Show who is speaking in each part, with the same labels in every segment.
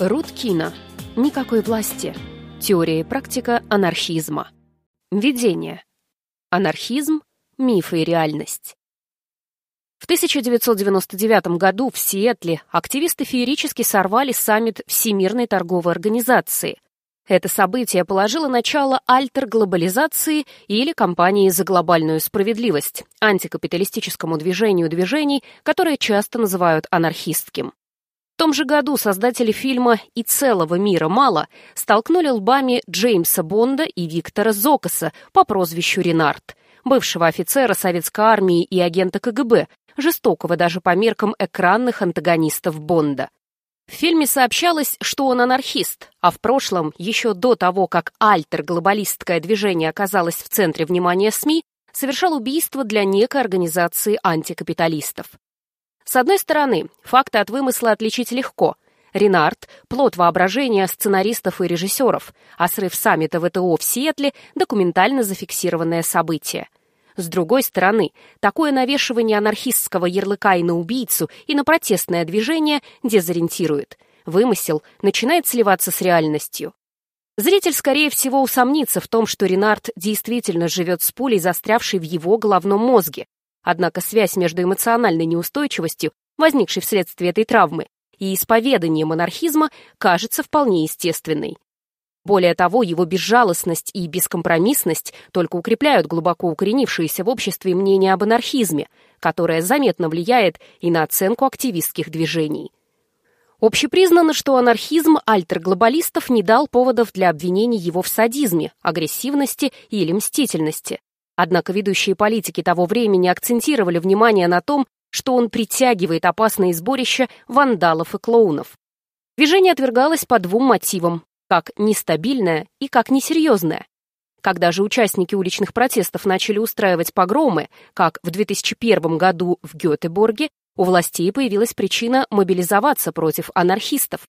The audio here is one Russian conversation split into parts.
Speaker 1: Рут Кина. Никакой власти. Теория и практика анархизма. Введение. Анархизм, мифы и реальность. В 1999 году в Сиэтле активисты феерически сорвали саммит Всемирной торговой организации. Это событие положило начало альтер-глобализации или кампании за глобальную справедливость, антикапиталистическому движению движений, которое часто называют анархистским. В том же году создатели фильма «И целого мира мало» столкнули лбами Джеймса Бонда и Виктора Зокоса по прозвищу Ренард, бывшего офицера советской армии и агента КГБ, жестокого даже по меркам экранных антагонистов Бонда. В фильме сообщалось, что он анархист, а в прошлом, еще до того, как альтер-глобалистское движение оказалось в центре внимания СМИ, совершал убийство для некой организации антикапиталистов. С одной стороны, факты от вымысла отличить легко. Ренард – плод воображения сценаристов и режиссеров, а срыв саммита ВТО в Сиэтле – документально зафиксированное событие. С другой стороны, такое навешивание анархистского ярлыка и на убийцу, и на протестное движение дезориентирует. Вымысел начинает сливаться с реальностью. Зритель, скорее всего, усомнится в том, что Ренард действительно живет с пулей, застрявшей в его головном мозге, Однако связь между эмоциональной неустойчивостью, возникшей вследствие этой травмы, и исповеданием монархизма кажется вполне естественной. Более того, его безжалостность и бескомпромиссность только укрепляют глубоко укоренившееся в обществе мнение об анархизме, которое заметно влияет и на оценку активистских движений. Общепризнано, что анархизм альтер-глобалистов не дал поводов для обвинений его в садизме, агрессивности или мстительности. Однако ведущие политики того времени акцентировали внимание на том, что он притягивает опасные сборища вандалов и клоунов. Движение отвергалось по двум мотивам – как нестабильное и как несерьезное. Когда же участники уличных протестов начали устраивать погромы, как в 2001 году в Гетеборге, у властей появилась причина мобилизоваться против анархистов.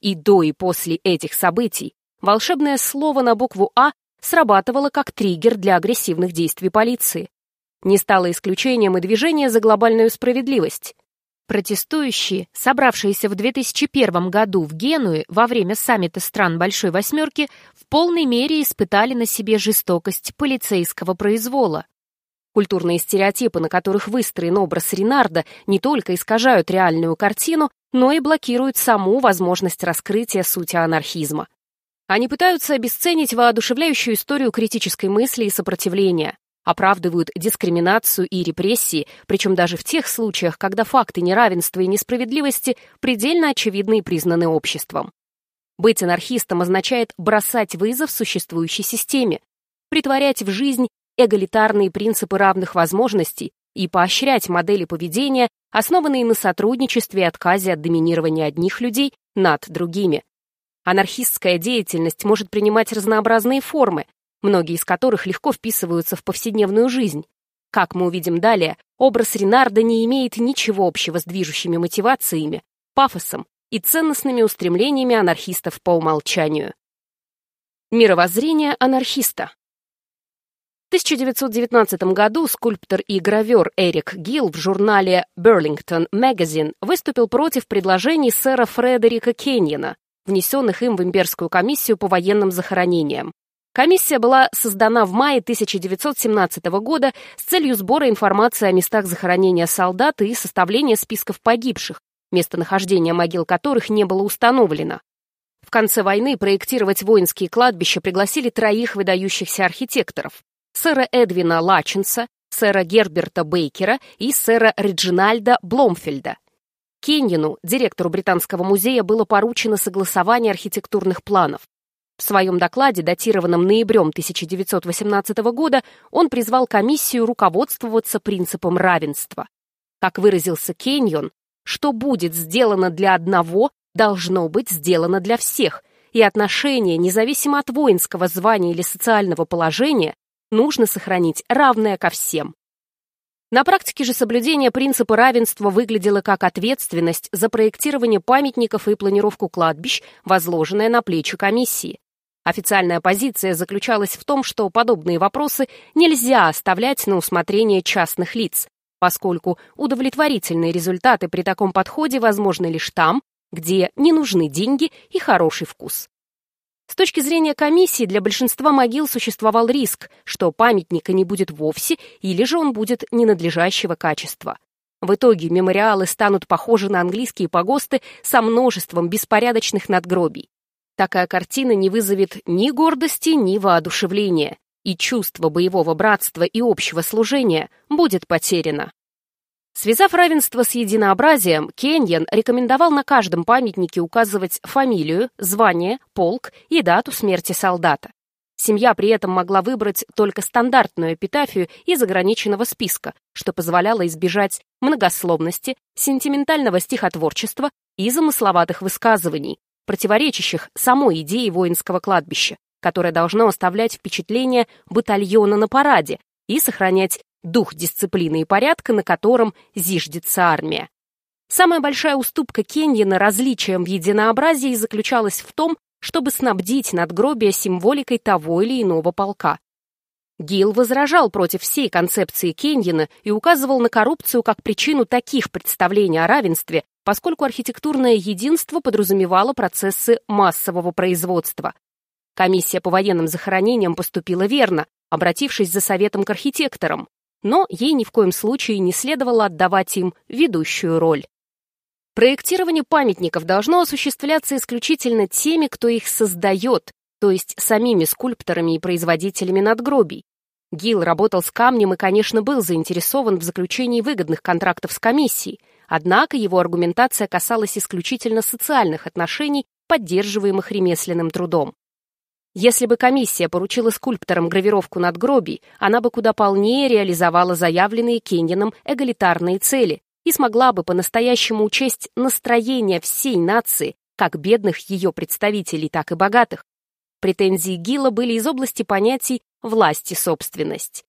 Speaker 1: И до и после этих событий волшебное слово на букву «А» срабатывало как триггер для агрессивных действий полиции. Не стало исключением и движение за глобальную справедливость. Протестующие, собравшиеся в 2001 году в Генуе во время саммита стран Большой Восьмерки, в полной мере испытали на себе жестокость полицейского произвола. Культурные стереотипы, на которых выстроен образ Ренарда, не только искажают реальную картину, но и блокируют саму возможность раскрытия сути анархизма. Они пытаются обесценить воодушевляющую историю критической мысли и сопротивления, оправдывают дискриминацию и репрессии, причем даже в тех случаях, когда факты неравенства и несправедливости предельно очевидны и признаны обществом. Быть анархистом означает бросать вызов существующей системе, притворять в жизнь эгалитарные принципы равных возможностей и поощрять модели поведения, основанные на сотрудничестве и отказе от доминирования одних людей над другими. Анархистская деятельность может принимать разнообразные формы, многие из которых легко вписываются в повседневную жизнь. Как мы увидим далее, образ Ренарда не имеет ничего общего с движущими мотивациями, пафосом и ценностными устремлениями анархистов по умолчанию. Мировоззрение анархиста. В 1919 году скульптор и гравер Эрик Гилл в журнале Burlington Magazine выступил против предложений сэра Фредерика Кеньена, внесенных им в имперскую комиссию по военным захоронениям. Комиссия была создана в мае 1917 года с целью сбора информации о местах захоронения солдат и составления списков погибших, местонахождение могил которых не было установлено. В конце войны проектировать воинские кладбища пригласили троих выдающихся архитекторов – сэра Эдвина Лаченса, сэра Герберта Бейкера и сэра Реджинальда Бломфельда. Кеньину, директору Британского музея, было поручено согласование архитектурных планов. В своем докладе, датированном ноябрем 1918 года, он призвал комиссию руководствоваться принципом равенства. Как выразился Кеньон, что будет сделано для одного, должно быть сделано для всех, и отношение, независимо от воинского звания или социального положения, нужно сохранить равное ко всем. На практике же соблюдение принципа равенства выглядело как ответственность за проектирование памятников и планировку кладбищ, возложенная на плечи комиссии. Официальная позиция заключалась в том, что подобные вопросы нельзя оставлять на усмотрение частных лиц, поскольку удовлетворительные результаты при таком подходе возможны лишь там, где не нужны деньги и хороший вкус. С точки зрения комиссии, для большинства могил существовал риск, что памятника не будет вовсе или же он будет ненадлежащего качества. В итоге мемориалы станут похожи на английские погосты со множеством беспорядочных надгробий. Такая картина не вызовет ни гордости, ни воодушевления, и чувство боевого братства и общего служения будет потеряно. Связав равенство с единообразием, Кеньян рекомендовал на каждом памятнике указывать фамилию, звание, полк и дату смерти солдата. Семья при этом могла выбрать только стандартную эпитафию из ограниченного списка, что позволяло избежать многословности, сентиментального стихотворчества и замысловатых высказываний, противоречащих самой идее воинского кладбища, которое должно оставлять впечатление батальона на параде и сохранять дух дисциплины и порядка, на котором зиждется армия. Самая большая уступка Кеньена различием в единообразии заключалась в том, чтобы снабдить надгробие символикой того или иного полка. Гил возражал против всей концепции Кеньена и указывал на коррупцию как причину таких представлений о равенстве, поскольку архитектурное единство подразумевало процессы массового производства. Комиссия по военным захоронениям поступила верно, обратившись за советом к архитекторам, но ей ни в коем случае не следовало отдавать им ведущую роль. Проектирование памятников должно осуществляться исключительно теми, кто их создает, то есть самими скульпторами и производителями надгробий. Гил работал с камнем и, конечно, был заинтересован в заключении выгодных контрактов с комиссией, Однако его аргументация касалась исключительно социальных отношений, поддерживаемых ремесленным трудом. Если бы комиссия поручила скульпторам гравировку надгробий, она бы куда полнее реализовала заявленные Кеннином эгалитарные цели и смогла бы по-настоящему учесть настроение всей нации, как бедных ее представителей, так и богатых. Претензии Гилла были из области понятий «власть и собственность».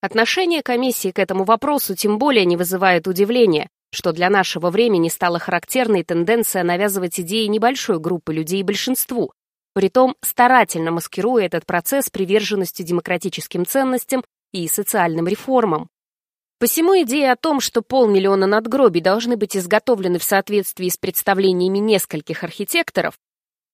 Speaker 1: Отношение комиссии к этому вопросу тем более не вызывает удивления, что для нашего времени стала характерной тенденция навязывать идеи небольшой группы людей большинству, притом старательно маскируя этот процесс приверженностью демократическим ценностям и социальным реформам. Посему идея о том, что полмиллиона надгробий должны быть изготовлены в соответствии с представлениями нескольких архитекторов,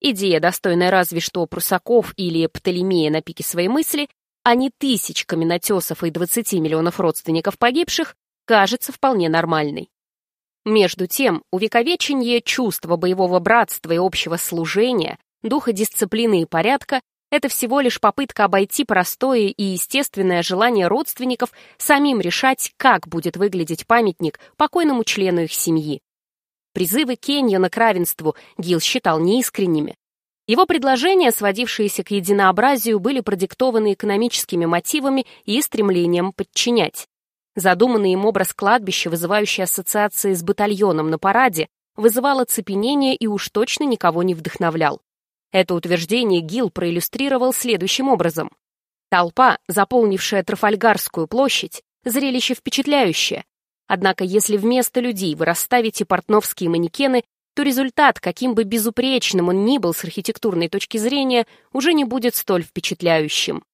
Speaker 1: идея, достойная разве что Прусаков или Птолемея на пике своей мысли, а не тысяч каменотесов и 20 миллионов родственников погибших, кажется вполне нормальной. Между тем, увековечение чувства боевого братства и общего служения, духа дисциплины и порядка — это всего лишь попытка обойти простое и естественное желание родственников самим решать, как будет выглядеть памятник покойному члену их семьи. Призывы Кеньона к равенству Гил считал неискренними. Его предложения, сводившиеся к единообразию, были продиктованы экономическими мотивами и стремлением подчинять. Задуманный им образ кладбища, вызывающий ассоциации с батальоном на параде, вызывал оцепенение и уж точно никого не вдохновлял. Это утверждение Гил проиллюстрировал следующим образом. Толпа, заполнившая Трафальгарскую площадь, зрелище впечатляющее. Однако если вместо людей вы расставите портновские манекены, то результат, каким бы безупречным он ни был с архитектурной точки зрения, уже не будет столь впечатляющим.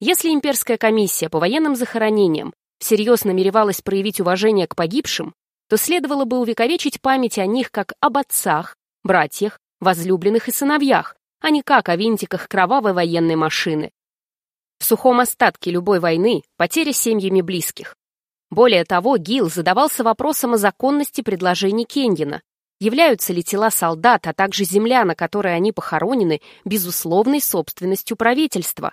Speaker 1: Если имперская комиссия по военным захоронениям всерьез намеревалась проявить уважение к погибшим, то следовало бы увековечить память о них как об отцах, братьях, возлюбленных и сыновьях, а не как о винтиках кровавой военной машины. В сухом остатке любой войны потеря семьями близких. Более того, Гил задавался вопросом о законности предложений Кеньена. Являются ли тела солдат, а также земля, на которой они похоронены, безусловной собственностью правительства?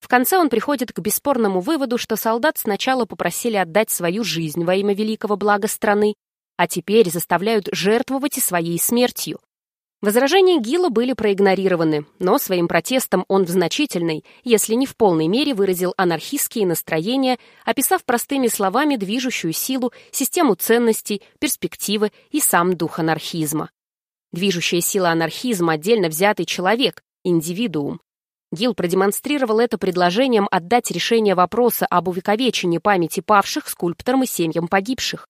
Speaker 1: В конце он приходит к бесспорному выводу, что солдат сначала попросили отдать свою жизнь во имя великого блага страны, а теперь заставляют жертвовать и своей смертью. Возражения Гила были проигнорированы, но своим протестом он в значительной, если не в полной мере, выразил анархистские настроения, описав простыми словами движущую силу, систему ценностей, перспективы и сам дух анархизма. Движущая сила анархизма — отдельно взятый человек, индивидуум. Гил продемонстрировал это предложением отдать решение вопроса об увековечении памяти павших скульпторам и семьям погибших.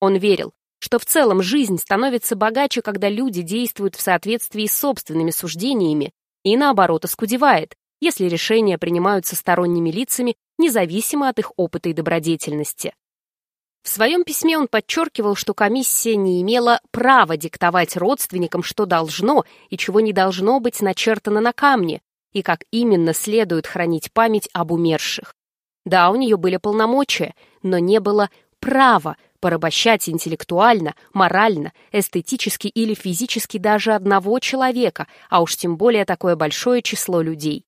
Speaker 1: Он верил, что в целом жизнь становится богаче, когда люди действуют в соответствии с собственными суждениями, и наоборот оскудевает, если решения принимаются сторонними лицами, независимо от их опыта и добродетельности. В своем письме он подчеркивал, что комиссия не имела права диктовать родственникам, что должно и чего не должно быть начертано на камне, и как именно следует хранить память об умерших. Да, у нее были полномочия, но не было права порабощать интеллектуально, морально, эстетически или физически даже одного человека, а уж тем более такое большое число людей.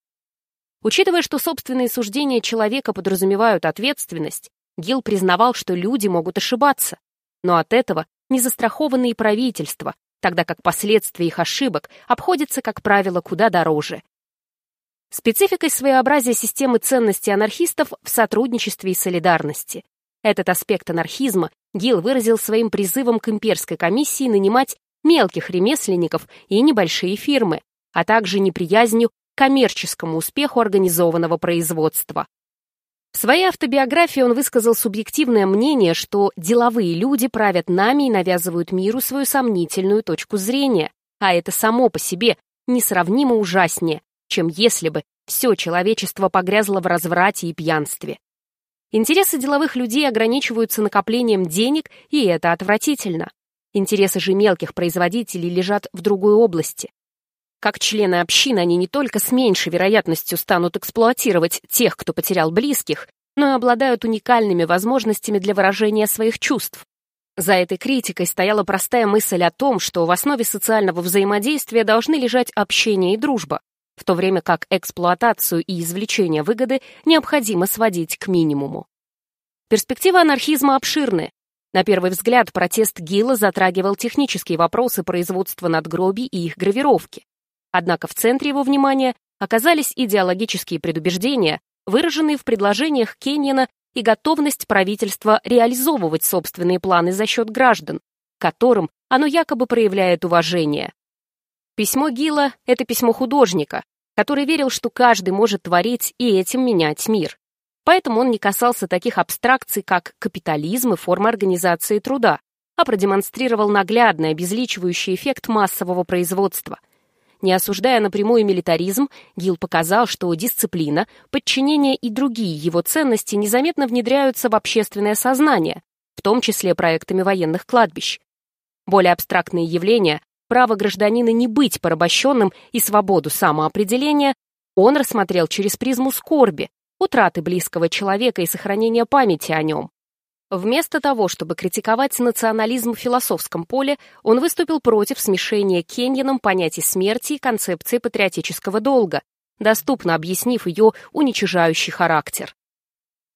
Speaker 1: Учитывая, что собственные суждения человека подразумевают ответственность, Гил признавал, что люди могут ошибаться, но от этого не застрахованы и правительства, тогда как последствия их ошибок обходятся, как правило, куда дороже. Спецификой своеобразия системы ценностей анархистов в сотрудничестве и солидарности. Этот аспект анархизма Гил выразил своим призывом к имперской комиссии нанимать мелких ремесленников и небольшие фирмы, а также неприязнью к коммерческому успеху организованного производства. В своей автобиографии он высказал субъективное мнение, что деловые люди правят нами и навязывают миру свою сомнительную точку зрения, а это само по себе несравнимо ужаснее, чем если бы все человечество погрязло в разврате и пьянстве. Интересы деловых людей ограничиваются накоплением денег, и это отвратительно. Интересы же мелких производителей лежат в другой области. Как члены общины они не только с меньшей вероятностью станут эксплуатировать тех, кто потерял близких, но и обладают уникальными возможностями для выражения своих чувств. За этой критикой стояла простая мысль о том, что в основе социального взаимодействия должны лежать общение и дружба, в то время как эксплуатацию и извлечение выгоды необходимо сводить к минимуму. Перспективы анархизма обширны. На первый взгляд, протест Гилла затрагивал технические вопросы производства надгробий и их гравировки. Однако в центре его внимания оказались идеологические предубеждения, выраженные в предложениях Кеннина и готовность правительства реализовывать собственные планы за счет граждан, которым оно якобы проявляет уважение. Письмо Гила — это письмо художника, который верил, что каждый может творить и этим менять мир. Поэтому он не касался таких абстракций, как капитализм и форма организации труда, а продемонстрировал наглядный обезличивающий эффект массового производства, не осуждая напрямую милитаризм, Гил показал, что дисциплина, подчинение и другие его ценности незаметно внедряются в общественное сознание, в том числе проектами военных кладбищ. Более абстрактные явления, право гражданина не быть порабощенным и свободу самоопределения, он рассмотрел через призму скорби, утраты близкого человека и сохранения памяти о нем. Вместо того, чтобы критиковать национализм в философском поле, он выступил против смешения Кеньяном понятий смерти и концепции патриотического долга, доступно объяснив ее уничижающий характер.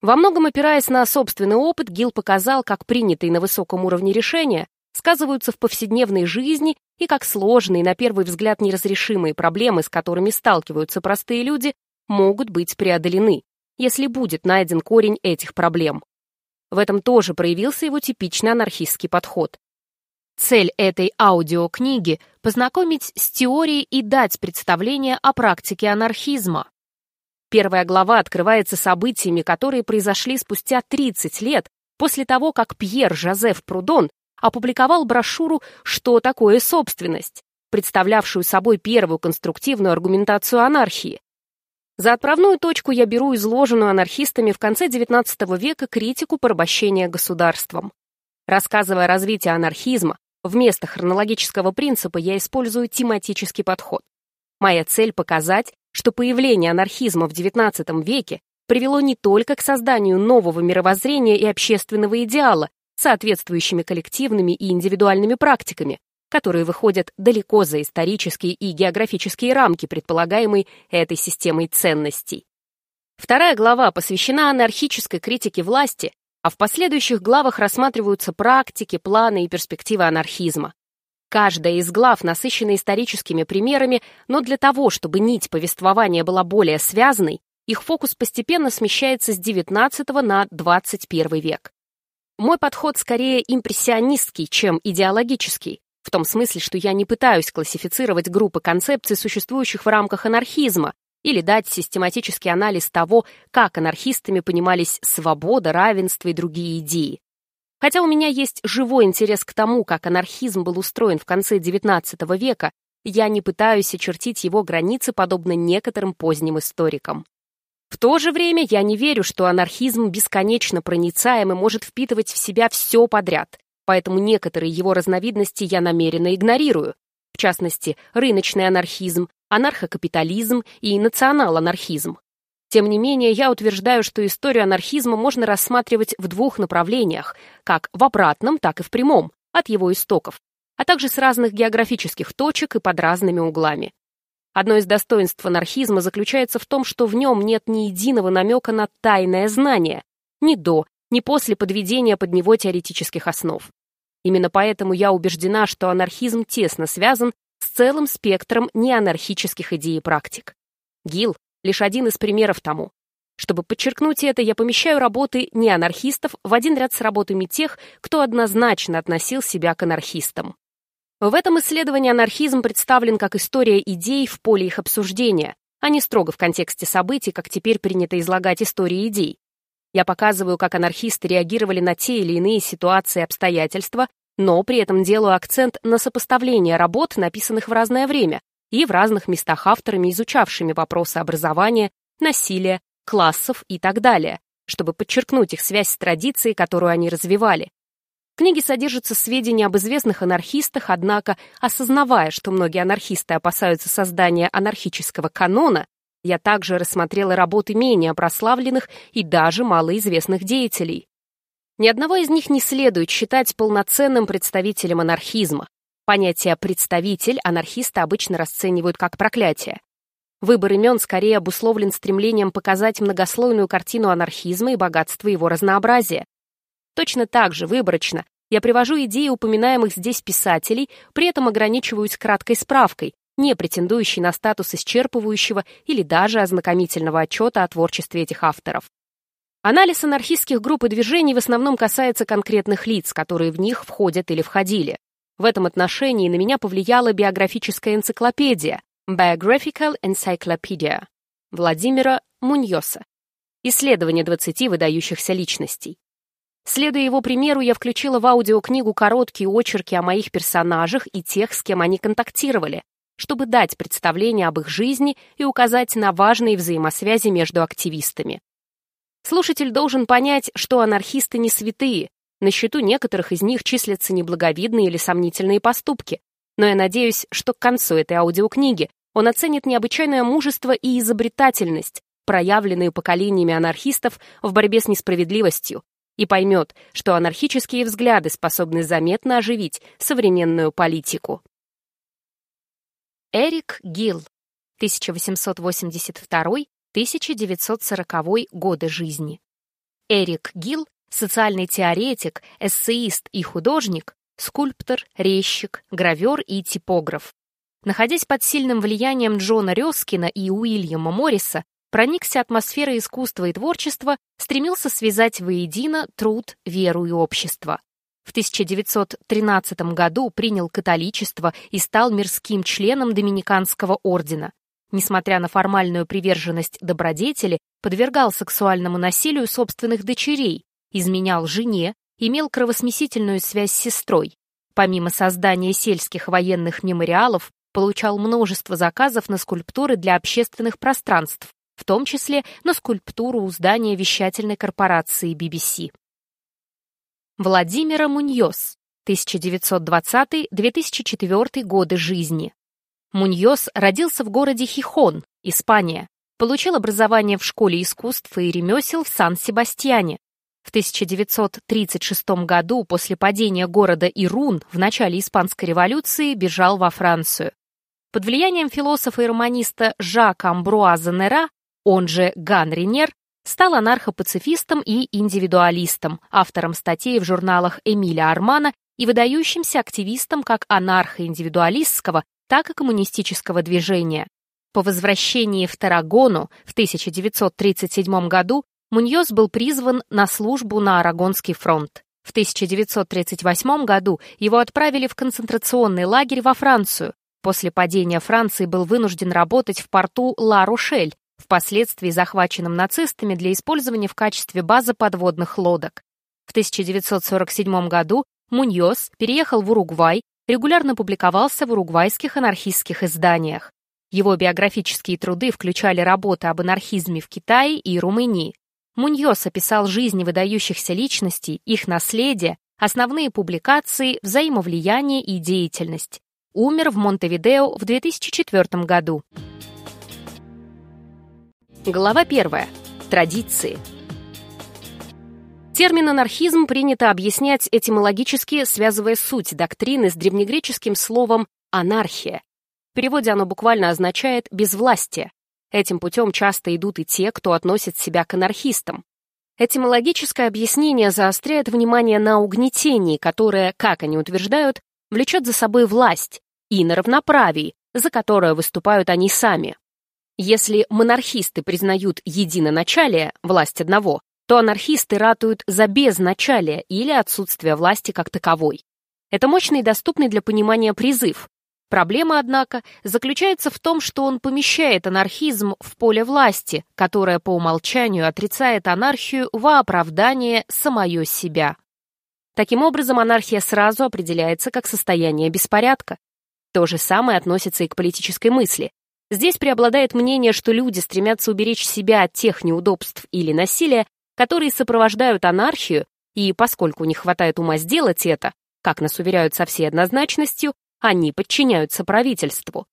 Speaker 1: Во многом опираясь на собственный опыт, Гил показал, как принятые на высоком уровне решения сказываются в повседневной жизни и как сложные, на первый взгляд неразрешимые проблемы, с которыми сталкиваются простые люди, могут быть преодолены, если будет найден корень этих проблем. В этом тоже проявился его типичный анархистский подход. Цель этой аудиокниги — познакомить с теорией и дать представление о практике анархизма. Первая глава открывается событиями, которые произошли спустя 30 лет после того, как Пьер Жозеф Прудон опубликовал брошюру «Что такое собственность», представлявшую собой первую конструктивную аргументацию анархии. За отправную точку я беру изложенную анархистами в конце XIX века критику порабощения государством. Рассказывая о развитии анархизма, вместо хронологического принципа я использую тематический подход. Моя цель — показать, что появление анархизма в XIX веке привело не только к созданию нового мировоззрения и общественного идеала, соответствующими коллективными и индивидуальными практиками, которые выходят далеко за исторические и географические рамки предполагаемой этой системой ценностей. Вторая глава посвящена анархической критике власти, а в последующих главах рассматриваются практики, планы и перспективы анархизма. Каждая из глав насыщена историческими примерами, но для того, чтобы нить повествования была более связанной, их фокус постепенно смещается с XIX на XXI век. Мой подход скорее импрессионистский, чем идеологический, в том смысле, что я не пытаюсь классифицировать группы концепций, существующих в рамках анархизма, или дать систематический анализ того, как анархистами понимались свобода, равенство и другие идеи. Хотя у меня есть живой интерес к тому, как анархизм был устроен в конце XIX века, я не пытаюсь очертить его границы, подобно некоторым поздним историкам. В то же время я не верю, что анархизм бесконечно проницаем и может впитывать в себя все подряд, поэтому некоторые его разновидности я намеренно игнорирую. В частности, рыночный анархизм, анархокапитализм и национал-анархизм. Тем не менее, я утверждаю, что историю анархизма можно рассматривать в двух направлениях, как в обратном, так и в прямом, от его истоков, а также с разных географических точек и под разными углами. Одно из достоинств анархизма заключается в том, что в нем нет ни единого намека на тайное знание, ни до, ни после подведения под него теоретических основ. Именно поэтому я убеждена, что анархизм тесно связан с целым спектром неанархических идей и практик. ГИЛ — лишь один из примеров тому. Чтобы подчеркнуть это, я помещаю работы неанархистов в один ряд с работами тех, кто однозначно относил себя к анархистам. В этом исследовании анархизм представлен как история идей в поле их обсуждения, а не строго в контексте событий, как теперь принято излагать истории идей. Я показываю, как анархисты реагировали на те или иные ситуации и обстоятельства, но при этом делаю акцент на сопоставление работ, написанных в разное время и в разных местах авторами, изучавшими вопросы образования, насилия, классов и так далее, чтобы подчеркнуть их связь с традицией, которую они развивали, в книге содержатся сведения об известных анархистах, однако, осознавая, что многие анархисты опасаются создания анархического канона, я также рассмотрела работы менее прославленных и даже малоизвестных деятелей. Ни одного из них не следует считать полноценным представителем анархизма. Понятие «представитель» анархисты обычно расценивают как проклятие. Выбор имен скорее обусловлен стремлением показать многослойную картину анархизма и богатство его разнообразия. Точно так же, выборочно, я привожу идеи упоминаемых здесь писателей, при этом ограничиваюсь краткой справкой, не претендующей на статус исчерпывающего или даже ознакомительного отчета о творчестве этих авторов. Анализ анархистских групп и движений в основном касается конкретных лиц, которые в них входят или входили. В этом отношении на меня повлияла биографическая энциклопедия Biographical Encyclopedia Владимира Муньоса. Исследование 20 выдающихся личностей. Следуя его примеру, я включила в аудиокнигу короткие очерки о моих персонажах и тех, с кем они контактировали, чтобы дать представление об их жизни и указать на важные взаимосвязи между активистами. Слушатель должен понять, что анархисты не святые, на счету некоторых из них числятся неблаговидные или сомнительные поступки, но я надеюсь, что к концу этой аудиокниги он оценит необычайное мужество и изобретательность, проявленные поколениями анархистов в борьбе с несправедливостью, и поймет, что анархические взгляды способны заметно оживить современную политику. Эрик Гилл, 1882-1940 годы жизни. Эрик Гилл – социальный теоретик, эссеист и художник, скульптор, резчик, гравер и типограф. Находясь под сильным влиянием Джона Рёскина и Уильяма Морриса, проникся атмосферой искусства и творчества, стремился связать воедино труд, веру и общество. В 1913 году принял католичество и стал мирским членом Доминиканского ордена. Несмотря на формальную приверженность добродетели, подвергал сексуальному насилию собственных дочерей, изменял жене, имел кровосмесительную связь с сестрой. Помимо создания сельских военных мемориалов, получал множество заказов на скульптуры для общественных пространств, в том числе на скульптуру у здания вещательной корпорации BBC. Владимира Муньос, 1920-2004 годы жизни. Муньос родился в городе Хихон, Испания. Получил образование в школе искусств и ремесел в Сан-Себастьяне. В 1936 году, после падения города Ирун в начале Испанской революции, бежал во Францию. Под влиянием философа и романиста Жака Амбруаза Нера он же Ган Ренер, стал анархопацифистом и индивидуалистом, автором статей в журналах Эмиля Армана и выдающимся активистом как анархо-индивидуалистского, так и коммунистического движения. По возвращении в Тарагону в 1937 году Муньоз был призван на службу на Арагонский фронт. В 1938 году его отправили в концентрационный лагерь во Францию. После падения Франции был вынужден работать в порту Ла-Рошель, впоследствии захваченным нацистами для использования в качестве базы подводных лодок. В 1947 году Муньос переехал в Уругвай, регулярно публиковался в уругвайских анархистских изданиях. Его биографические труды включали работы об анархизме в Китае и Румынии. Муньос описал жизни выдающихся личностей, их наследие, основные публикации, взаимовлияние и деятельность. Умер в Монтевидео в 2004 году. Глава 1. Традиции. Термин «анархизм» принято объяснять этимологически, связывая суть доктрины с древнегреческим словом «анархия». В переводе оно буквально означает «безвластие». Этим путем часто идут и те, кто относит себя к анархистам. Этимологическое объяснение заостряет внимание на угнетении, которое, как они утверждают, влечет за собой власть, и на равноправии, за которое выступают они сами. Если монархисты признают единоначалие, власть одного, то анархисты ратуют за безначалие или отсутствие власти как таковой. Это мощный и доступный для понимания призыв. Проблема, однако, заключается в том, что он помещает анархизм в поле власти, которое по умолчанию отрицает анархию во оправдание самое себя. Таким образом, анархия сразу определяется как состояние беспорядка. То же самое относится и к политической мысли. Здесь преобладает мнение, что люди стремятся уберечь себя от тех неудобств или насилия, которые сопровождают анархию, и поскольку не хватает ума сделать это, как нас уверяют со всей однозначностью, они подчиняются правительству.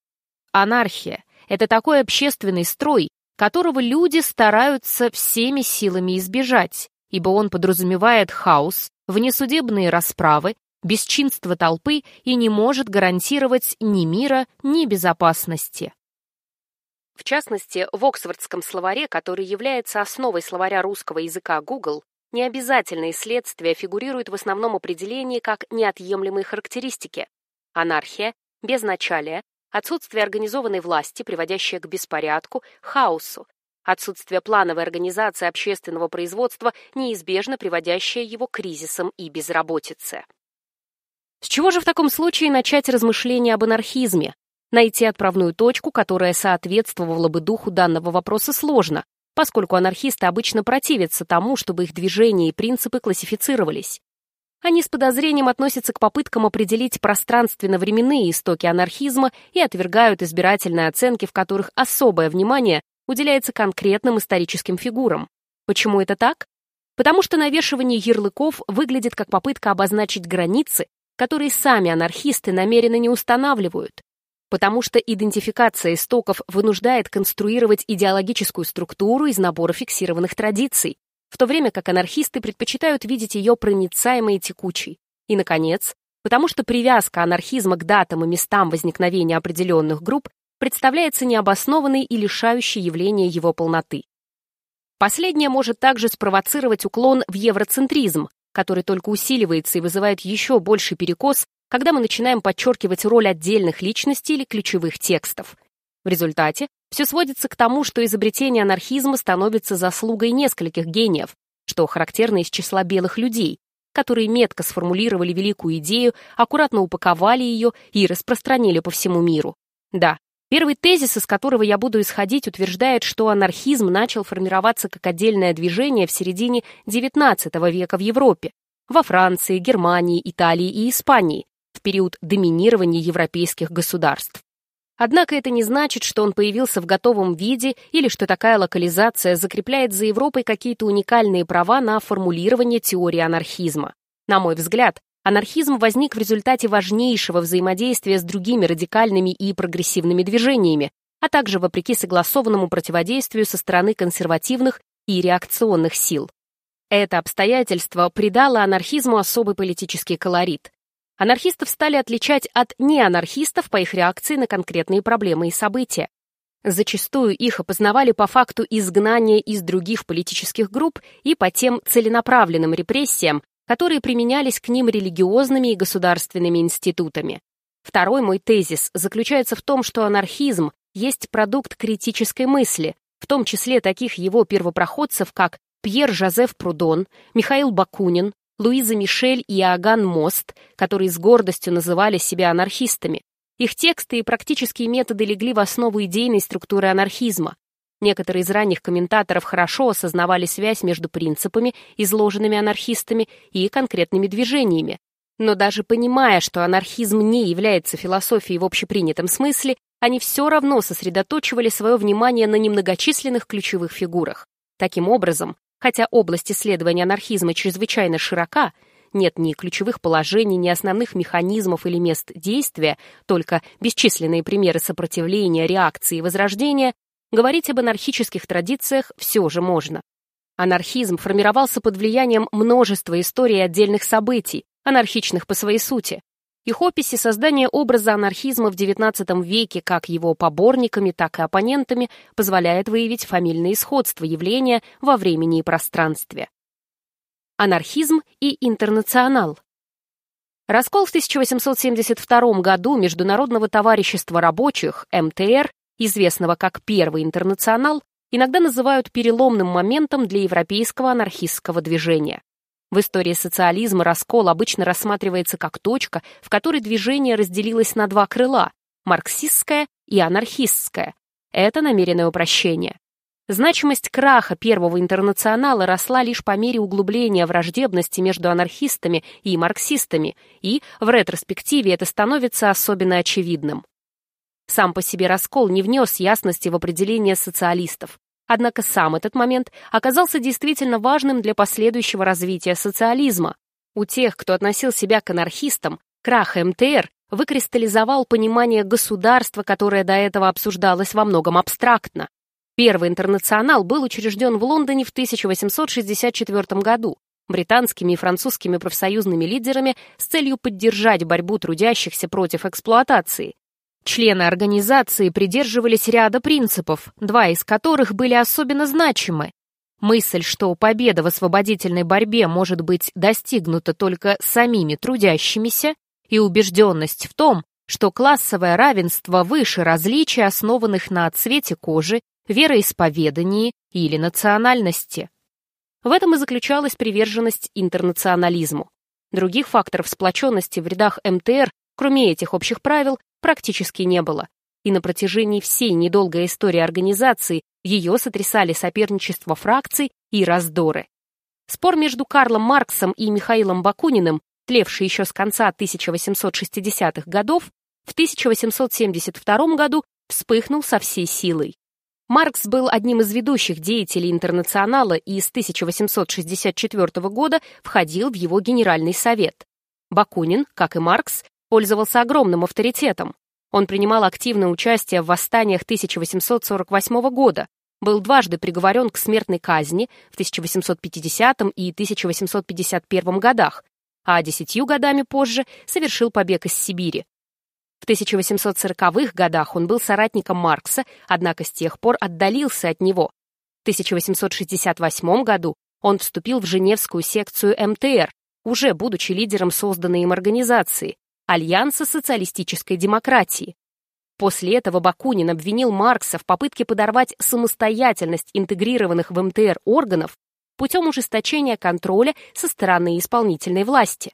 Speaker 1: Анархия — это такой общественный строй, которого люди стараются всеми силами избежать, ибо он подразумевает хаос, внесудебные расправы, бесчинство толпы и не может гарантировать ни мира, ни безопасности. В частности, в Оксфордском словаре, который является основой словаря русского языка Google, необязательные следствия фигурируют в основном определении как неотъемлемые характеристики. Анархия, безначалие, отсутствие организованной власти, приводящее к беспорядку, хаосу, отсутствие плановой организации общественного производства, неизбежно приводящее его к кризисам и безработице. С чего же в таком случае начать размышления об анархизме? Найти отправную точку, которая соответствовала бы духу данного вопроса, сложно, поскольку анархисты обычно противятся тому, чтобы их движения и принципы классифицировались. Они с подозрением относятся к попыткам определить пространственно-временные истоки анархизма и отвергают избирательные оценки, в которых особое внимание уделяется конкретным историческим фигурам. Почему это так? Потому что навешивание ярлыков выглядит как попытка обозначить границы, которые сами анархисты намеренно не устанавливают потому что идентификация истоков вынуждает конструировать идеологическую структуру из набора фиксированных традиций, в то время как анархисты предпочитают видеть ее проницаемой и текучей. И, наконец, потому что привязка анархизма к датам и местам возникновения определенных групп представляется необоснованной и лишающей явления его полноты. Последнее может также спровоцировать уклон в евроцентризм, который только усиливается и вызывает еще больший перекос когда мы начинаем подчеркивать роль отдельных личностей или ключевых текстов. В результате все сводится к тому, что изобретение анархизма становится заслугой нескольких гениев, что характерно из числа белых людей, которые метко сформулировали великую идею, аккуратно упаковали ее и распространили по всему миру. Да, первый тезис, из которого я буду исходить, утверждает, что анархизм начал формироваться как отдельное движение в середине XIX века в Европе, во Франции, Германии, Италии и Испании, период доминирования европейских государств. Однако это не значит, что он появился в готовом виде или что такая локализация закрепляет за Европой какие-то уникальные права на формулирование теории анархизма. На мой взгляд, анархизм возник в результате важнейшего взаимодействия с другими радикальными и прогрессивными движениями, а также вопреки согласованному противодействию со стороны консервативных и реакционных сил. Это обстоятельство придало анархизму особый политический колорит. Анархистов стали отличать от неанархистов по их реакции на конкретные проблемы и события. Зачастую их опознавали по факту изгнания из других политических групп и по тем целенаправленным репрессиям, которые применялись к ним религиозными и государственными институтами. Второй мой тезис заключается в том, что анархизм есть продукт критической мысли, в том числе таких его первопроходцев, как Пьер Жозеф Прудон, Михаил Бакунин, Луиза Мишель и Иоганн Мост, которые с гордостью называли себя анархистами. Их тексты и практические методы легли в основу идейной структуры анархизма. Некоторые из ранних комментаторов хорошо осознавали связь между принципами, изложенными анархистами, и конкретными движениями. Но даже понимая, что анархизм не является философией в общепринятом смысле, они все равно сосредоточивали свое внимание на немногочисленных ключевых фигурах. Таким образом, хотя область исследования анархизма чрезвычайно широка, нет ни ключевых положений, ни основных механизмов или мест действия, только бесчисленные примеры сопротивления, реакции и возрождения, говорить об анархических традициях все же можно. Анархизм формировался под влиянием множества историй отдельных событий, анархичных по своей сути. Их описи создания образа анархизма в XIX веке как его поборниками, так и оппонентами позволяет выявить фамильные сходства явления во времени и пространстве. Анархизм и интернационал. Раскол в 1872 году Международного товарищества рабочих, МТР, известного как Первый интернационал, иногда называют переломным моментом для европейского анархистского движения. В истории социализма раскол обычно рассматривается как точка, в которой движение разделилось на два крыла – марксистское и анархистское. Это намеренное упрощение. Значимость краха Первого интернационала росла лишь по мере углубления враждебности между анархистами и марксистами, и в ретроспективе это становится особенно очевидным. Сам по себе раскол не внес ясности в определение социалистов. Однако сам этот момент оказался действительно важным для последующего развития социализма. У тех, кто относил себя к анархистам, крах МТР выкристаллизовал понимание государства, которое до этого обсуждалось во многом абстрактно. Первый интернационал был учрежден в Лондоне в 1864 году британскими и французскими профсоюзными лидерами с целью поддержать борьбу трудящихся против эксплуатации. Члены организации придерживались ряда принципов, два из которых были особенно значимы. Мысль, что победа в освободительной борьбе может быть достигнута только самими трудящимися, и убежденность в том, что классовое равенство выше различий, основанных на цвете кожи, вероисповедании или национальности. В этом и заключалась приверженность интернационализму. Других факторов сплоченности в рядах МТР, кроме этих общих правил, практически не было. И на протяжении всей недолгой истории организации ее сотрясали соперничество фракций и раздоры. Спор между Карлом Марксом и Михаилом Бакуниным, тлевший еще с конца 1860-х годов, в 1872 году вспыхнул со всей силой. Маркс был одним из ведущих деятелей интернационала и с 1864 года входил в его Генеральный совет. Бакунин, как и Маркс, пользовался огромным авторитетом. Он принимал активное участие в восстаниях 1848 года, был дважды приговорен к смертной казни в 1850 и 1851 годах, а десятью годами позже совершил побег из Сибири. В 1840-х годах он был соратником Маркса, однако с тех пор отдалился от него. В 1868 году он вступил в Женевскую секцию МТР, уже будучи лидером созданной им организации, Альянса социалистической демократии. После этого Бакунин обвинил Маркса в попытке подорвать самостоятельность интегрированных в МТР органов путем ужесточения контроля со стороны исполнительной власти.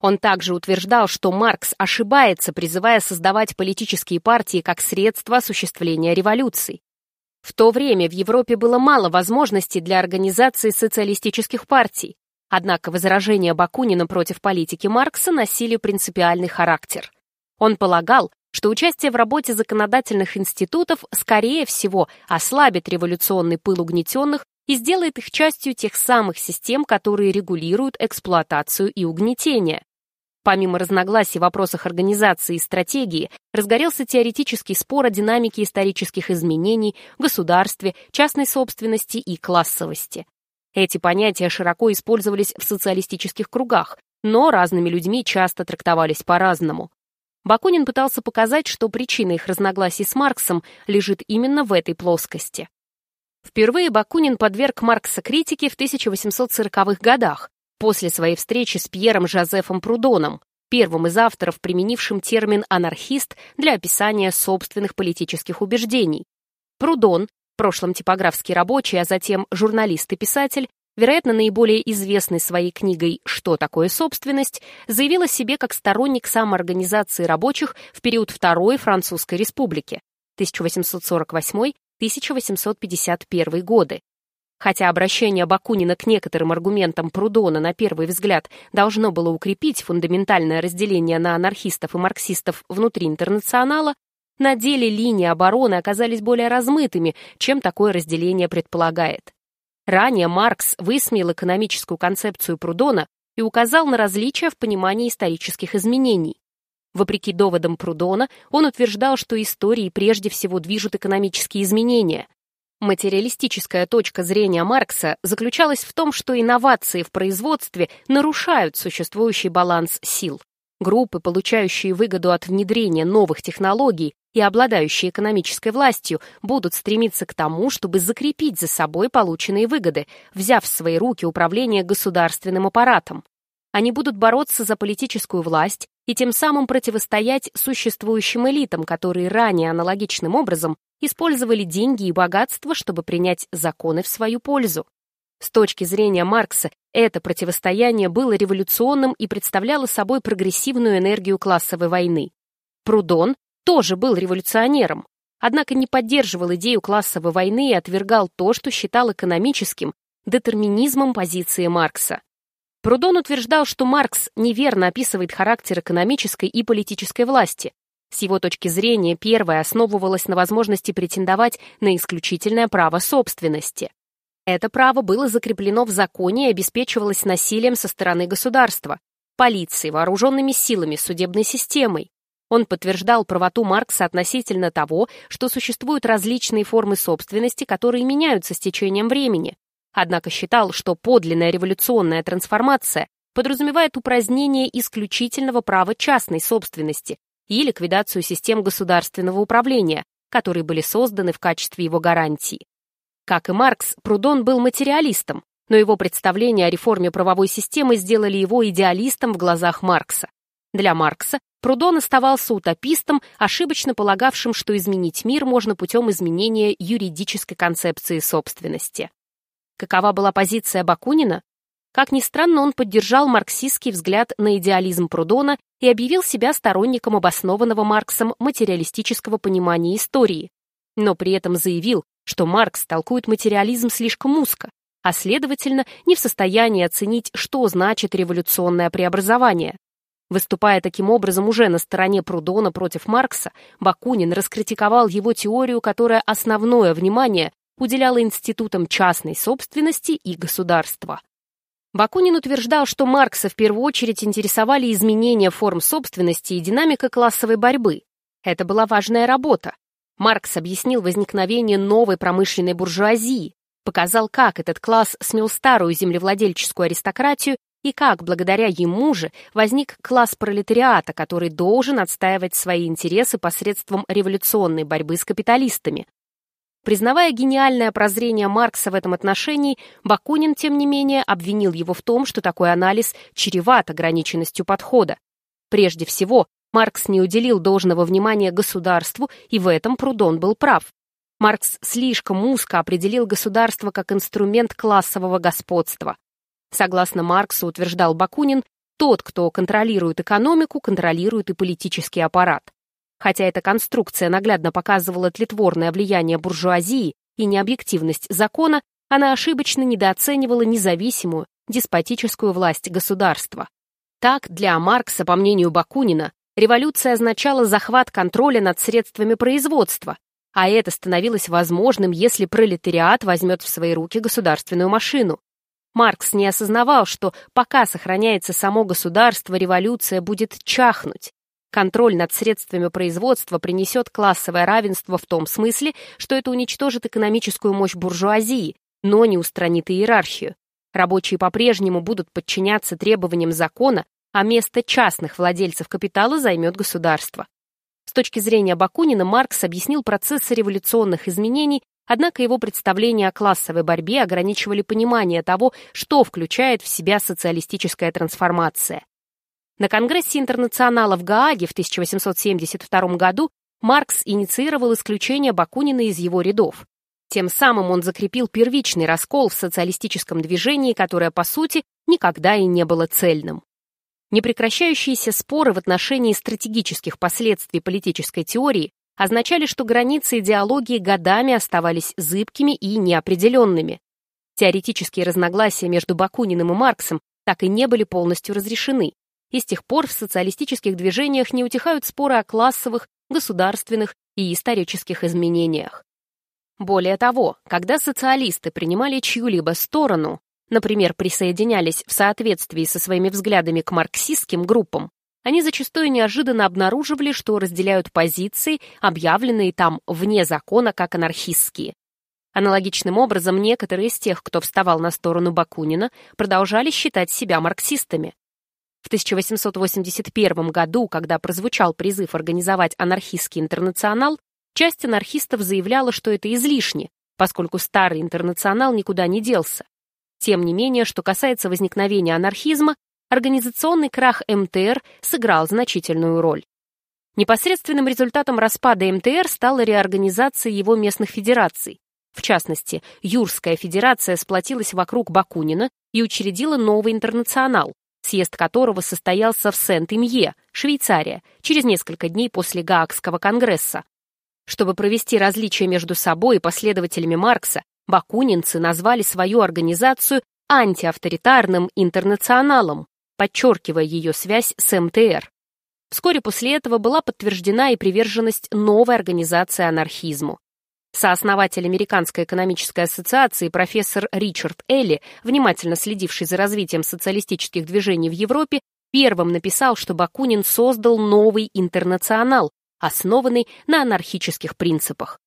Speaker 1: Он также утверждал, что Маркс ошибается, призывая создавать политические партии как средство осуществления революций. В то время в Европе было мало возможностей для организации социалистических партий, Однако возражения Бакунина против политики Маркса носили принципиальный характер. Он полагал, что участие в работе законодательных институтов, скорее всего, ослабит революционный пыл угнетенных и сделает их частью тех самых систем, которые регулируют эксплуатацию и угнетение. Помимо разногласий в вопросах организации и стратегии, разгорелся теоретический спор о динамике исторических изменений, государстве, частной собственности и классовости. Эти понятия широко использовались в социалистических кругах, но разными людьми часто трактовались по-разному. Бакунин пытался показать, что причина их разногласий с Марксом лежит именно в этой плоскости. Впервые Бакунин подверг Маркса критике в 1840-х годах, после своей встречи с Пьером Жозефом Прудоном, первым из авторов, применившим термин «анархист» для описания собственных политических убеждений. Прудон прошлом типографский рабочий, а затем журналист и писатель, вероятно, наиболее известный своей книгой «Что такое собственность», заявил о себе как сторонник самоорганизации рабочих в период Второй Французской Республики 1848-1851 годы. Хотя обращение Бакунина к некоторым аргументам Прудона на первый взгляд должно было укрепить фундаментальное разделение на анархистов и марксистов внутри интернационала, на деле линии обороны оказались более размытыми, чем такое разделение предполагает. Ранее Маркс высмеял экономическую концепцию Прудона и указал на различия в понимании исторических изменений. Вопреки доводам Прудона, он утверждал, что истории прежде всего движут экономические изменения. Материалистическая точка зрения Маркса заключалась в том, что инновации в производстве нарушают существующий баланс сил. Группы, получающие выгоду от внедрения новых технологий и обладающие экономической властью, будут стремиться к тому, чтобы закрепить за собой полученные выгоды, взяв в свои руки управление государственным аппаратом. Они будут бороться за политическую власть и тем самым противостоять существующим элитам, которые ранее аналогичным образом использовали деньги и богатство, чтобы принять законы в свою пользу. С точки зрения Маркса, это противостояние было революционным и представляло собой прогрессивную энергию классовой войны. Прудон тоже был революционером, однако не поддерживал идею классовой войны и отвергал то, что считал экономическим детерминизмом позиции Маркса. Прудон утверждал, что Маркс неверно описывает характер экономической и политической власти. С его точки зрения, первая основывалась на возможности претендовать на исключительное право собственности. Это право было закреплено в законе и обеспечивалось насилием со стороны государства, полицией, вооруженными силами, судебной системой. Он подтверждал правоту Маркса относительно того, что существуют различные формы собственности, которые меняются с течением времени. Однако считал, что подлинная революционная трансформация подразумевает упразднение исключительного права частной собственности и ликвидацию систем государственного управления, которые были созданы в качестве его гарантии. Как и Маркс, Прудон был материалистом, но его представления о реформе правовой системы сделали его идеалистом в глазах Маркса. Для Маркса Прудон оставался утопистом, ошибочно полагавшим, что изменить мир можно путем изменения юридической концепции собственности. Какова была позиция Бакунина? Как ни странно, он поддержал марксистский взгляд на идеализм Прудона и объявил себя сторонником обоснованного Марксом материалистического понимания истории, но при этом заявил, что Маркс толкует материализм слишком узко, а следовательно, не в состоянии оценить, что значит революционное преобразование. Выступая таким образом уже на стороне Прудона против Маркса, Бакунин раскритиковал его теорию, которая основное внимание уделяла институтам частной собственности и государства. Бакунин утверждал, что Маркса в первую очередь интересовали изменения форм собственности и динамика классовой борьбы. Это была важная работа, Маркс объяснил возникновение новой промышленной буржуазии, показал, как этот класс смел старую землевладельческую аристократию и как, благодаря ему же, возник класс пролетариата, который должен отстаивать свои интересы посредством революционной борьбы с капиталистами. Признавая гениальное прозрение Маркса в этом отношении, Бакунин, тем не менее, обвинил его в том, что такой анализ чреват ограниченностью подхода. Прежде всего, Маркс не уделил должного внимания государству, и в этом Прудон был прав. Маркс слишком узко определил государство как инструмент классового господства. Согласно Марксу, утверждал Бакунин, тот, кто контролирует экономику, контролирует и политический аппарат. Хотя эта конструкция наглядно показывала тлетворное влияние буржуазии и необъективность закона, она ошибочно недооценивала независимую, деспотическую власть государства. Так, для Маркса, по мнению Бакунина, Революция означала захват контроля над средствами производства, а это становилось возможным, если пролетариат возьмет в свои руки государственную машину. Маркс не осознавал, что пока сохраняется само государство, революция будет чахнуть. Контроль над средствами производства принесет классовое равенство в том смысле, что это уничтожит экономическую мощь буржуазии, но не устранит иерархию. Рабочие по-прежнему будут подчиняться требованиям закона, а место частных владельцев капитала займет государство. С точки зрения Бакунина Маркс объяснил процессы революционных изменений, однако его представления о классовой борьбе ограничивали понимание того, что включает в себя социалистическая трансформация. На Конгрессе интернационала в Гааге в 1872 году Маркс инициировал исключение Бакунина из его рядов. Тем самым он закрепил первичный раскол в социалистическом движении, которое, по сути, никогда и не было цельным. Непрекращающиеся споры в отношении стратегических последствий политической теории означали, что границы идеологии годами оставались зыбкими и неопределенными. Теоретические разногласия между Бакуниным и Марксом так и не были полностью разрешены, и с тех пор в социалистических движениях не утихают споры о классовых государственных и исторических изменениях. Более того, когда социалисты принимали чью-либо сторону, например, присоединялись в соответствии со своими взглядами к марксистским группам, они зачастую неожиданно обнаруживали, что разделяют позиции, объявленные там вне закона как анархистские. Аналогичным образом, некоторые из тех, кто вставал на сторону Бакунина, продолжали считать себя марксистами. В 1881 году, когда прозвучал призыв организовать анархистский интернационал, часть анархистов заявляла, что это излишне, поскольку старый интернационал никуда не делся. Тем не менее, что касается возникновения анархизма, организационный крах МТР сыграл значительную роль. Непосредственным результатом распада МТР стала реорганизация его местных федераций. В частности, Юрская федерация сплотилась вокруг Бакунина и учредила новый интернационал, съезд которого состоялся в Сент-Имье, Швейцария, через несколько дней после Гаагского конгресса. Чтобы провести различия между собой и последователями Маркса, бакунинцы назвали свою организацию антиавторитарным интернационалом, подчеркивая ее связь с МТР. Вскоре после этого была подтверждена и приверженность новой организации анархизму. Сооснователь Американской экономической ассоциации профессор Ричард Элли, внимательно следивший за развитием социалистических движений в Европе, первым написал, что Бакунин создал новый интернационал, основанный на анархических принципах.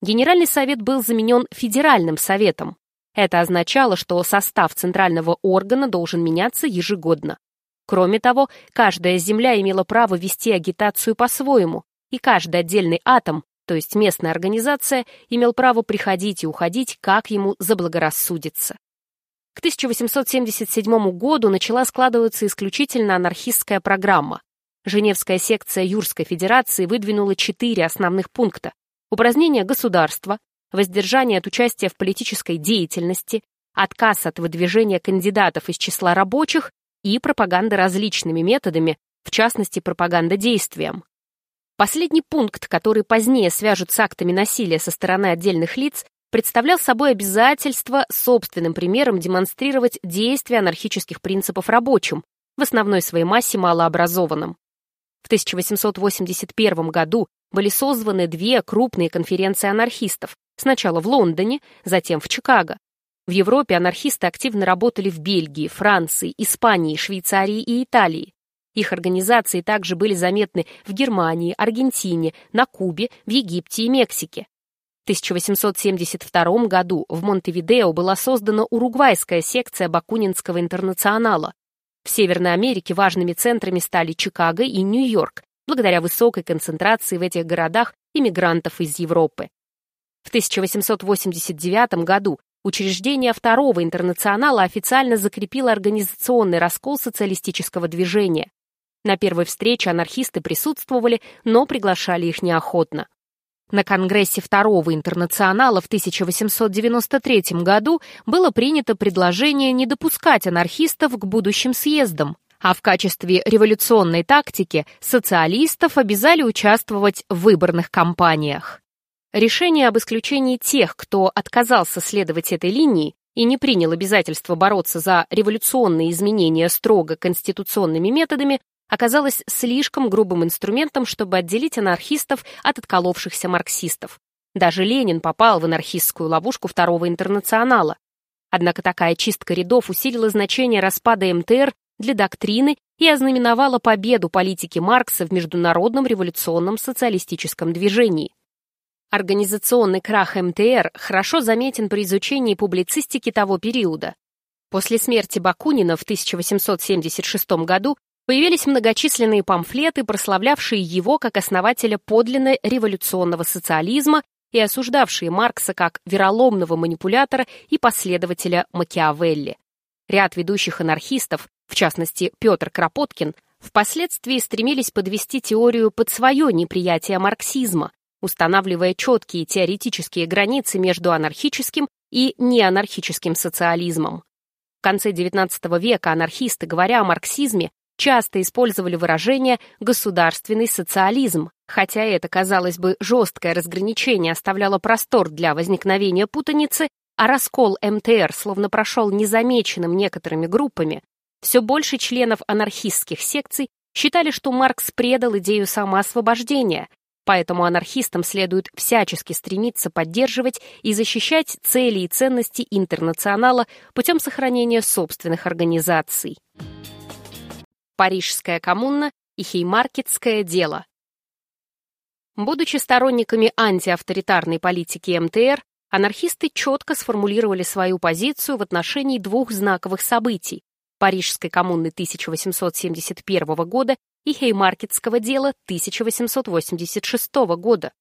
Speaker 1: Генеральный совет был заменен Федеральным советом. Это означало, что состав центрального органа должен меняться ежегодно. Кроме того, каждая земля имела право вести агитацию по-своему, и каждый отдельный атом то есть местная организация, имел право приходить и уходить, как ему заблагорассудится. К 1877 году начала складываться исключительно анархистская программа. Женевская секция Юрской Федерации выдвинула четыре основных пункта. Упразднение государства, воздержание от участия в политической деятельности, отказ от выдвижения кандидатов из числа рабочих и пропаганда различными методами, в частности пропаганда действием. Последний пункт, который позднее свяжут с актами насилия со стороны отдельных лиц, представлял собой обязательство собственным примером демонстрировать действия анархических принципов рабочим, в основной своей массе малообразованным. В 1881 году были созваны две крупные конференции анархистов, сначала в Лондоне, затем в Чикаго. В Европе анархисты активно работали в Бельгии, Франции, Испании, Швейцарии и Италии. Их организации также были заметны в Германии, Аргентине, на Кубе, в Египте и Мексике. В 1872 году в Монтевидео была создана уругвайская секция Бакунинского интернационала. В Северной Америке важными центрами стали Чикаго и Нью-Йорк, благодаря высокой концентрации в этих городах иммигрантов из Европы. В 1889 году учреждение Второго интернационала официально закрепило организационный раскол социалистического движения. На первой встрече анархисты присутствовали, но приглашали их неохотно. На Конгрессе Второго интернационала в 1893 году было принято предложение не допускать анархистов к будущим съездам, а в качестве революционной тактики социалистов обязали участвовать в выборных кампаниях. Решение об исключении тех, кто отказался следовать этой линии и не принял обязательства бороться за революционные изменения строго конституционными методами, оказалось слишком грубым инструментом, чтобы отделить анархистов от отколовшихся марксистов. Даже Ленин попал в анархистскую ловушку Второго интернационала. Однако такая чистка рядов усилила значение распада МТР для доктрины и ознаменовала победу политики Маркса в международном революционном социалистическом движении. Организационный крах МТР хорошо заметен при изучении публицистики того периода. После смерти Бакунина в 1876 году Появились многочисленные памфлеты, прославлявшие его как основателя подлинно революционного социализма и осуждавшие Маркса как вероломного манипулятора и последователя Макиавелли. Ряд ведущих анархистов, в частности Петр Кропоткин, впоследствии стремились подвести теорию под свое неприятие марксизма, устанавливая четкие теоретические границы между анархическим и неанархическим социализмом. В конце XIX века анархисты, говоря о марксизме, часто использовали выражение «государственный социализм», хотя это, казалось бы, жесткое разграничение оставляло простор для возникновения путаницы, а раскол МТР словно прошел незамеченным некоторыми группами, все больше членов анархистских секций считали, что Маркс предал идею самоосвобождения, Поэтому анархистам следует всячески стремиться поддерживать и защищать цели и ценности интернационала путем сохранения собственных организаций. Парижская коммуна и Хеймаркетское дело. Будучи сторонниками антиавторитарной политики МТР, анархисты четко сформулировали свою позицию в отношении двух знаковых событий – Парижской коммуны 1871 года и Хеймаркетского дела 1886 года.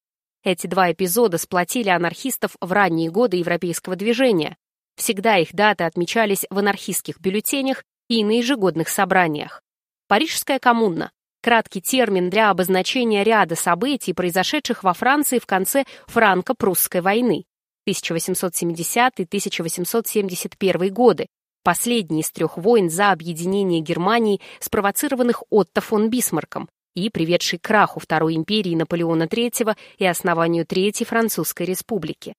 Speaker 1: Эти два эпизода сплотили анархистов в ранние годы европейского движения. Всегда их даты отмечались в анархистских бюллетенях и на ежегодных собраниях. Парижская коммуна – краткий термин для обозначения ряда событий, произошедших во Франции в конце франко-прусской войны 1870-1871 годы, последний из трех войн за объединение Германии, спровоцированных Отто фон Бисмарком и приведший к краху Второй империи Наполеона III и основанию Третьей Французской Республики.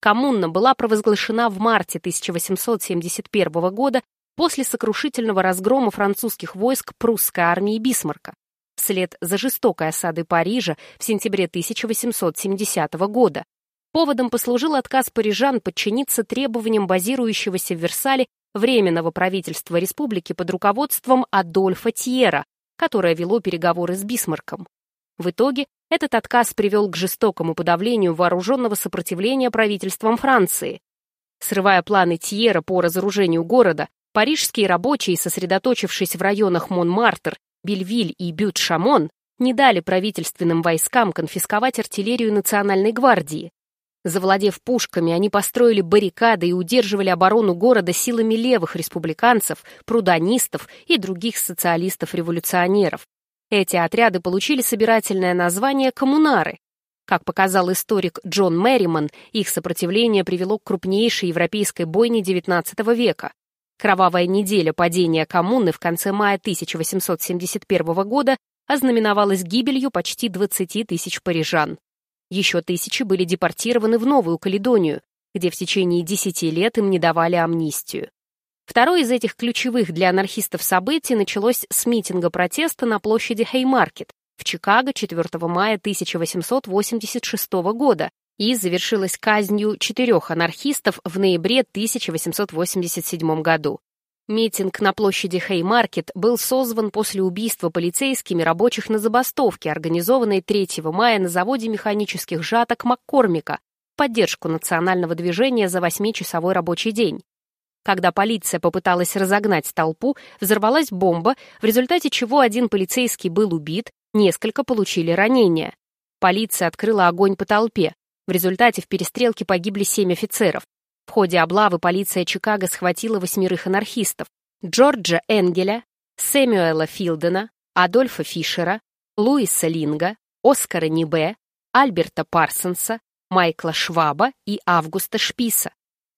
Speaker 1: Коммуна была провозглашена в марте 1871 года после сокрушительного разгрома французских войск прусской армии Бисмарка, вслед за жестокой осадой Парижа в сентябре 1870 года. Поводом послужил отказ парижан подчиниться требованиям базирующегося в Версале Временного правительства республики под руководством Адольфа Тьера, которое вело переговоры с Бисмарком. В итоге этот отказ привел к жестокому подавлению вооруженного сопротивления правительством Франции. Срывая планы Тьера по разоружению города, парижские рабочие, сосредоточившись в районах Монмартр, Бельвиль и Бют-Шамон, не дали правительственным войскам конфисковать артиллерию Национальной гвардии, Завладев пушками, они построили баррикады и удерживали оборону города силами левых республиканцев, прудонистов и других социалистов-революционеров. Эти отряды получили собирательное название «коммунары». Как показал историк Джон Мэриман, их сопротивление привело к крупнейшей европейской бойне XIX века. Кровавая неделя падения коммуны в конце мая 1871 года ознаменовалась гибелью почти 20 тысяч парижан. Еще тысячи были депортированы в Новую Каледонию, где в течение десяти лет им не давали амнистию. Второе из этих ключевых для анархистов событий началось с митинга протеста на площади Хеймаркет в Чикаго 4 мая 1886 года и завершилось казнью четырех анархистов в ноябре 1887 году. Митинг на площади Хеймаркет был созван после убийства полицейскими рабочих на забастовке, организованной 3 мая на заводе механических жаток Маккормика в поддержку национального движения за восьмичасовой рабочий день. Когда полиция попыталась разогнать толпу, взорвалась бомба, в результате чего один полицейский был убит, несколько получили ранения. Полиция открыла огонь по толпе. В результате в перестрелке погибли семь офицеров. В ходе облавы полиция Чикаго схватила восьмерых анархистов Джорджа Энгеля, Сэмюэла Филдена, Адольфа Фишера, Луиса Линга, Оскара Нибе, Альберта Парсонса, Майкла Шваба и Августа Шписа.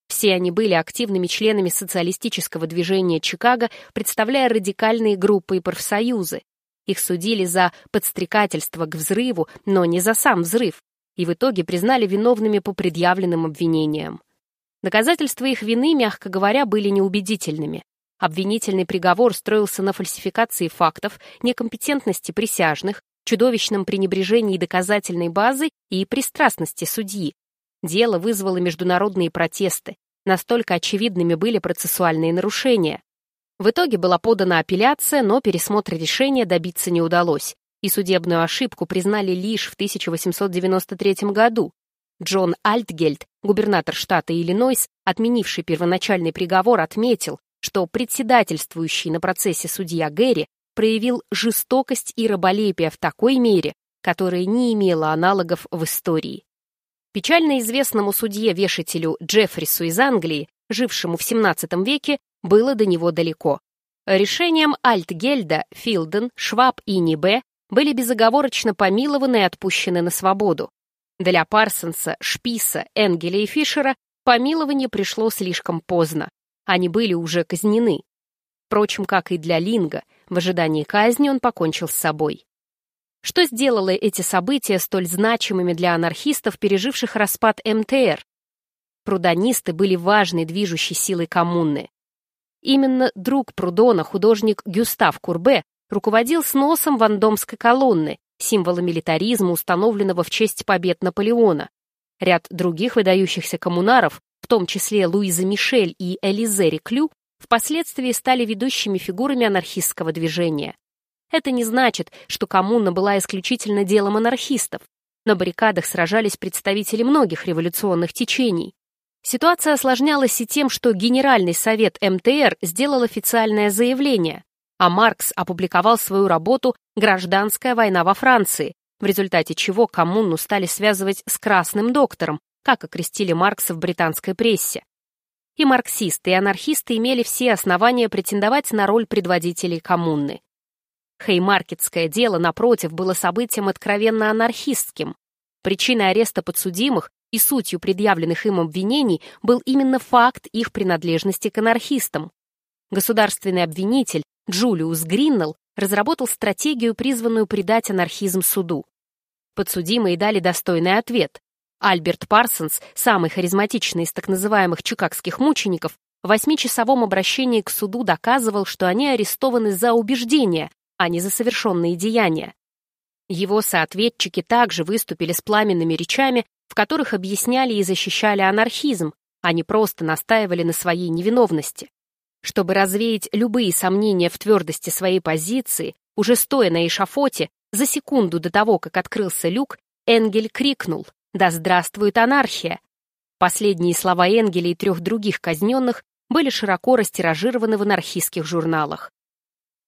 Speaker 1: Все они были активными членами социалистического движения Чикаго, представляя радикальные группы и профсоюзы. Их судили за подстрекательство к взрыву, но не за сам взрыв, и в итоге признали виновными по предъявленным обвинениям. Доказательства их вины, мягко говоря, были неубедительными. Обвинительный приговор строился на фальсификации фактов, некомпетентности присяжных, чудовищном пренебрежении доказательной базы и пристрастности судьи. Дело вызвало международные протесты. Настолько очевидными были процессуальные нарушения. В итоге была подана апелляция, но пересмотр решения добиться не удалось, и судебную ошибку признали лишь в 1893 году, Джон Альтгельд, губернатор штата Иллинойс, отменивший первоначальный приговор, отметил, что председательствующий на процессе судья Гэри проявил жестокость и раболепие в такой мере, которая не имела аналогов в истории. Печально известному судье-вешателю Джеффрису из Англии, жившему в XVII веке, было до него далеко. Решением Альтгельда, Филден, Шваб и Нибе были безоговорочно помилованы и отпущены на свободу. Для Парсонса, Шписа, Энгеля и Фишера помилование пришло слишком поздно. Они были уже казнены. Впрочем, как и для Линга, в ожидании казни он покончил с собой. Что сделало эти события столь значимыми для анархистов, переживших распад МТР? Прудонисты были важной движущей силой коммуны. Именно друг Прудона, художник Гюстав Курбе, руководил сносом вандомской колонны, символа милитаризма, установленного в честь побед Наполеона. Ряд других выдающихся коммунаров, в том числе Луиза Мишель и Элизе Реклю, впоследствии стали ведущими фигурами анархистского движения. Это не значит, что коммуна была исключительно делом анархистов. На баррикадах сражались представители многих революционных течений. Ситуация осложнялась и тем, что Генеральный совет МТР сделал официальное заявление, а Маркс опубликовал свою работу «Гражданская война во Франции», в результате чего коммуну стали связывать с «красным доктором», как окрестили Маркса в британской прессе. И марксисты, и анархисты имели все основания претендовать на роль предводителей коммуны. Хеймаркетское дело, напротив, было событием откровенно анархистским. Причиной ареста подсудимых и сутью предъявленных им обвинений был именно факт их принадлежности к анархистам. Государственный обвинитель Джулиус Гриннелл разработал стратегию, призванную придать анархизм суду. Подсудимые дали достойный ответ. Альберт Парсонс, самый харизматичный из так называемых чикагских мучеников, в восьмичасовом обращении к суду доказывал, что они арестованы за убеждения, а не за совершенные деяния. Его соответчики также выступили с пламенными речами, в которых объясняли и защищали анархизм, а не просто настаивали на своей невиновности. Чтобы развеять любые сомнения в твердости своей позиции, уже стоя на эшафоте, за секунду до того, как открылся люк, Энгель крикнул «Да здравствует анархия!». Последние слова Энгеля и трех других казненных были широко растиражированы в анархистских журналах.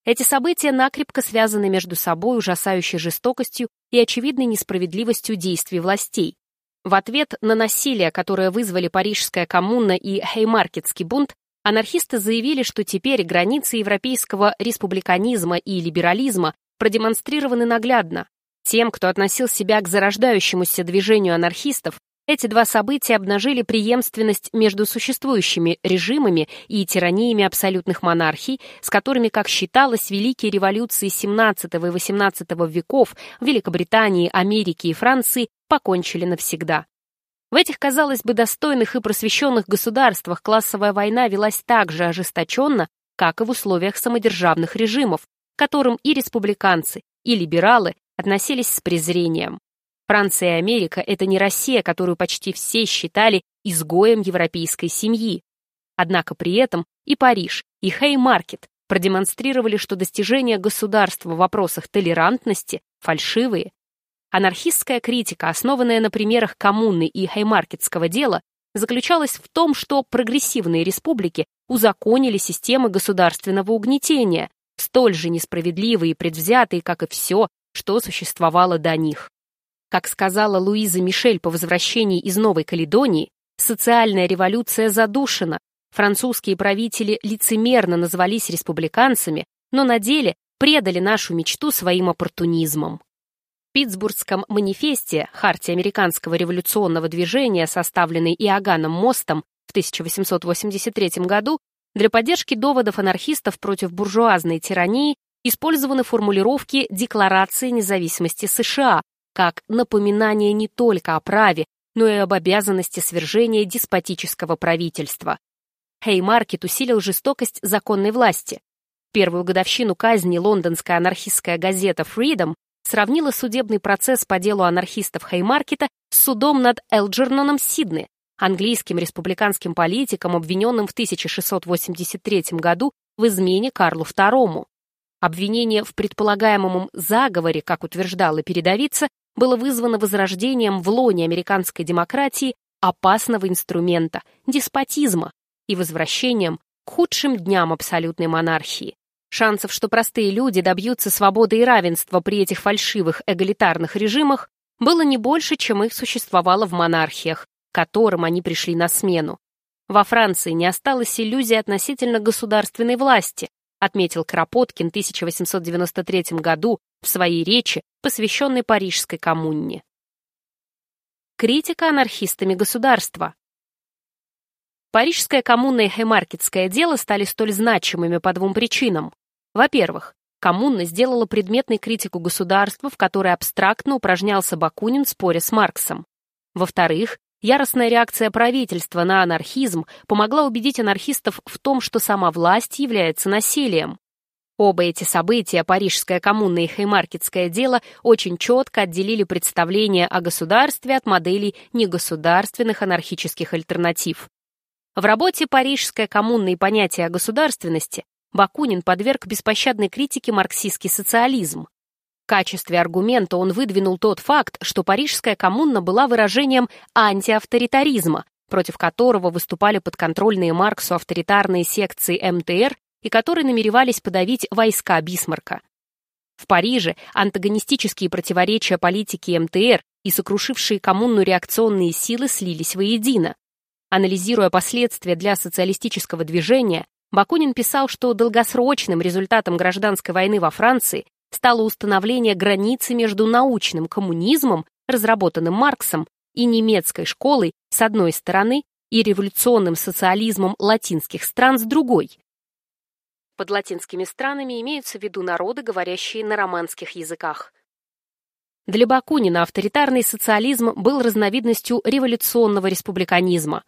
Speaker 1: Эти события накрепко связаны между собой ужасающей жестокостью и очевидной несправедливостью действий властей. В ответ на насилие, которое вызвали Парижская коммуна и Хеймаркетский бунт, анархисты заявили, что теперь границы европейского республиканизма и либерализма продемонстрированы наглядно. Тем, кто относил себя к зарождающемуся движению анархистов, эти два события обнажили преемственность между существующими режимами и тираниями абсолютных монархий, с которыми, как считалось, великие революции XVII и XVIII веков в Великобритании, Америке и Франции покончили навсегда. В этих, казалось бы, достойных и просвещенных государствах классовая война велась так же ожесточенно, как и в условиях самодержавных режимов, к которым и республиканцы, и либералы относились с презрением. Франция и Америка — это не Россия, которую почти все считали изгоем европейской семьи. Однако при этом и Париж, и Хеймаркет продемонстрировали, что достижения государства в вопросах толерантности фальшивые. Анархистская критика, основанная на примерах коммуны и хеймаркетского дела, заключалась в том, что прогрессивные республики узаконили системы государственного угнетения, столь же несправедливые и предвзятые, как и все, что существовало до них. Как сказала Луиза Мишель по возвращении из Новой Каледонии, социальная революция задушена, французские правители лицемерно назвались республиканцами, но на деле предали нашу мечту своим оппортунизмом. В Питтсбургском манифесте Хартии американского революционного движения, составленной Иоганном Мостом в 1883 году, для поддержки доводов анархистов против буржуазной тирании использованы формулировки Декларации независимости США, как напоминание не только о праве, но и об обязанности свержения деспотического правительства. Хеймаркет усилил жестокость законной власти. Первую годовщину казни лондонская анархистская газета Freedom сравнила судебный процесс по делу анархистов Хеймаркета с судом над Элджерноном Сидне, английским республиканским политиком, обвиненным в 1683 году в измене Карлу II. Обвинение в предполагаемом заговоре, как утверждала передовица, было вызвано возрождением в лоне американской демократии опасного инструмента – деспотизма и возвращением к худшим дням абсолютной монархии. Шансов, что простые люди добьются свободы и равенства при этих фальшивых эгалитарных режимах, было не больше, чем их существовало в монархиях, которым они пришли на смену. Во Франции не осталось иллюзий относительно государственной власти, отметил Кропоткин в 1893 году в своей речи, посвященной Парижской коммуне. Критика анархистами государства. Парижская коммуна и Хеймаркетское дело стали столь значимыми по двум причинам. Во-первых, коммуна сделала предметной критику государства, в которой абстрактно упражнялся Бакунин в споре с Марксом. Во-вторых, Яростная реакция правительства на анархизм помогла убедить анархистов в том, что сама власть является насилием. Оба эти события, Парижская коммуна и Хеймаркетское дело, очень четко отделили представление о государстве от моделей негосударственных анархических альтернатив. В работе «Парижская коммуна и понятие о государственности» Бакунин подверг беспощадной критике марксистский социализм. В качестве аргумента он выдвинул тот факт, что Парижская коммуна была выражением антиавторитаризма, против которого выступали подконтрольные Марксу авторитарные секции МТР и которые намеревались подавить войска Бисмарка. В Париже антагонистические противоречия политики МТР и сокрушившие коммуну реакционные силы слились воедино. Анализируя последствия для социалистического движения, Бакунин писал, что долгосрочным результатом гражданской войны во Франции стало установление границы между научным коммунизмом, разработанным Марксом, и немецкой школой с одной стороны и революционным социализмом латинских стран с другой. Под латинскими странами имеются в виду народы, говорящие на романских языках. Для Бакунина авторитарный социализм был разновидностью революционного республиканизма.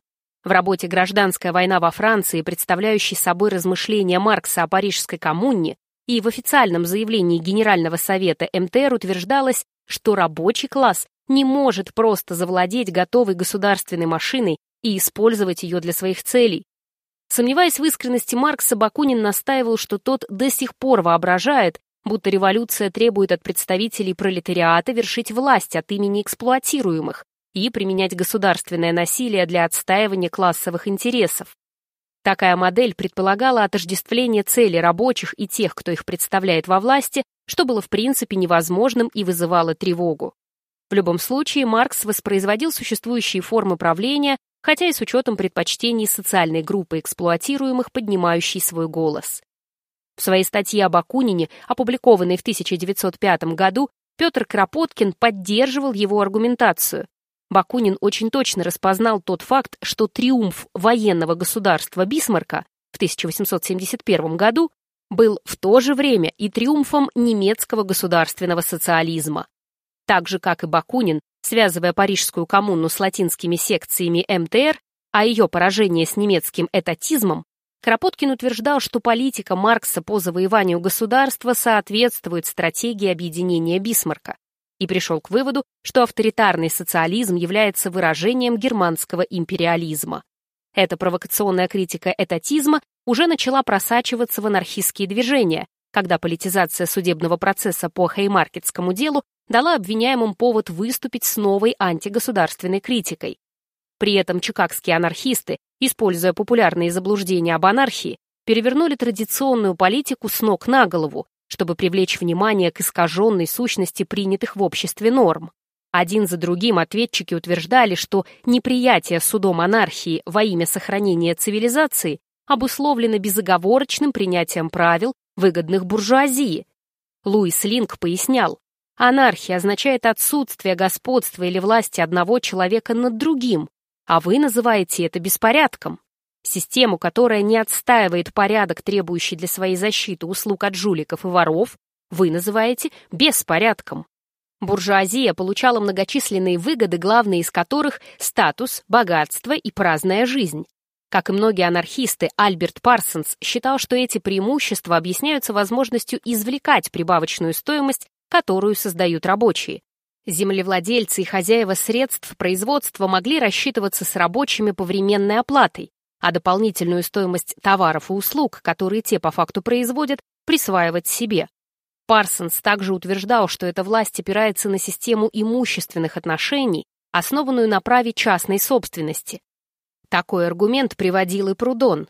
Speaker 1: В работе «Гражданская война во Франции», представляющей собой размышления Маркса о Парижской коммуне, и в официальном заявлении Генерального совета МТР утверждалось, что рабочий класс не может просто завладеть готовой государственной машиной и использовать ее для своих целей. Сомневаясь в искренности Маркса, Бакунин настаивал, что тот до сих пор воображает, будто революция требует от представителей пролетариата вершить власть от имени эксплуатируемых и применять государственное насилие для отстаивания классовых интересов. Такая модель предполагала отождествление цели рабочих и тех, кто их представляет во власти, что было в принципе невозможным и вызывало тревогу. В любом случае, Маркс воспроизводил существующие формы правления, хотя и с учетом предпочтений социальной группы эксплуатируемых, поднимающей свой голос. В своей статье об Акунине, опубликованной в 1905 году, Петр Кропоткин поддерживал его аргументацию. Бакунин очень точно распознал тот факт, что триумф военного государства Бисмарка в 1871 году был в то же время и триумфом немецкого государственного социализма. Так же, как и Бакунин, связывая Парижскую коммуну с латинскими секциями МТР, а ее поражение с немецким этатизмом, Кропоткин утверждал, что политика Маркса по завоеванию государства соответствует стратегии объединения Бисмарка, и пришел к выводу, что авторитарный социализм является выражением германского империализма. Эта провокационная критика этатизма уже начала просачиваться в анархистские движения, когда политизация судебного процесса по Хеймаркетскому делу дала обвиняемым повод выступить с новой антигосударственной критикой. При этом чикагские анархисты, используя популярные заблуждения об анархии, перевернули традиционную политику с ног на голову, чтобы привлечь внимание к искаженной сущности принятых в обществе норм. Один за другим ответчики утверждали, что неприятие судом анархии во имя сохранения цивилизации обусловлено безоговорочным принятием правил, выгодных буржуазии. Луис Линк пояснял, анархия означает отсутствие господства или власти одного человека над другим, а вы называете это беспорядком. Систему, которая не отстаивает порядок, требующий для своей защиты услуг от жуликов и воров, вы называете беспорядком. Буржуазия получала многочисленные выгоды, главные из которых – статус, богатство и праздная жизнь. Как и многие анархисты, Альберт Парсонс считал, что эти преимущества объясняются возможностью извлекать прибавочную стоимость, которую создают рабочие. Землевладельцы и хозяева средств производства могли рассчитываться с рабочими по временной оплатой, а дополнительную стоимость товаров и услуг, которые те по факту производят, присваивать себе. Парсонс также утверждал, что эта власть опирается на систему имущественных отношений, основанную на праве частной собственности. Такой аргумент приводил и Прудон.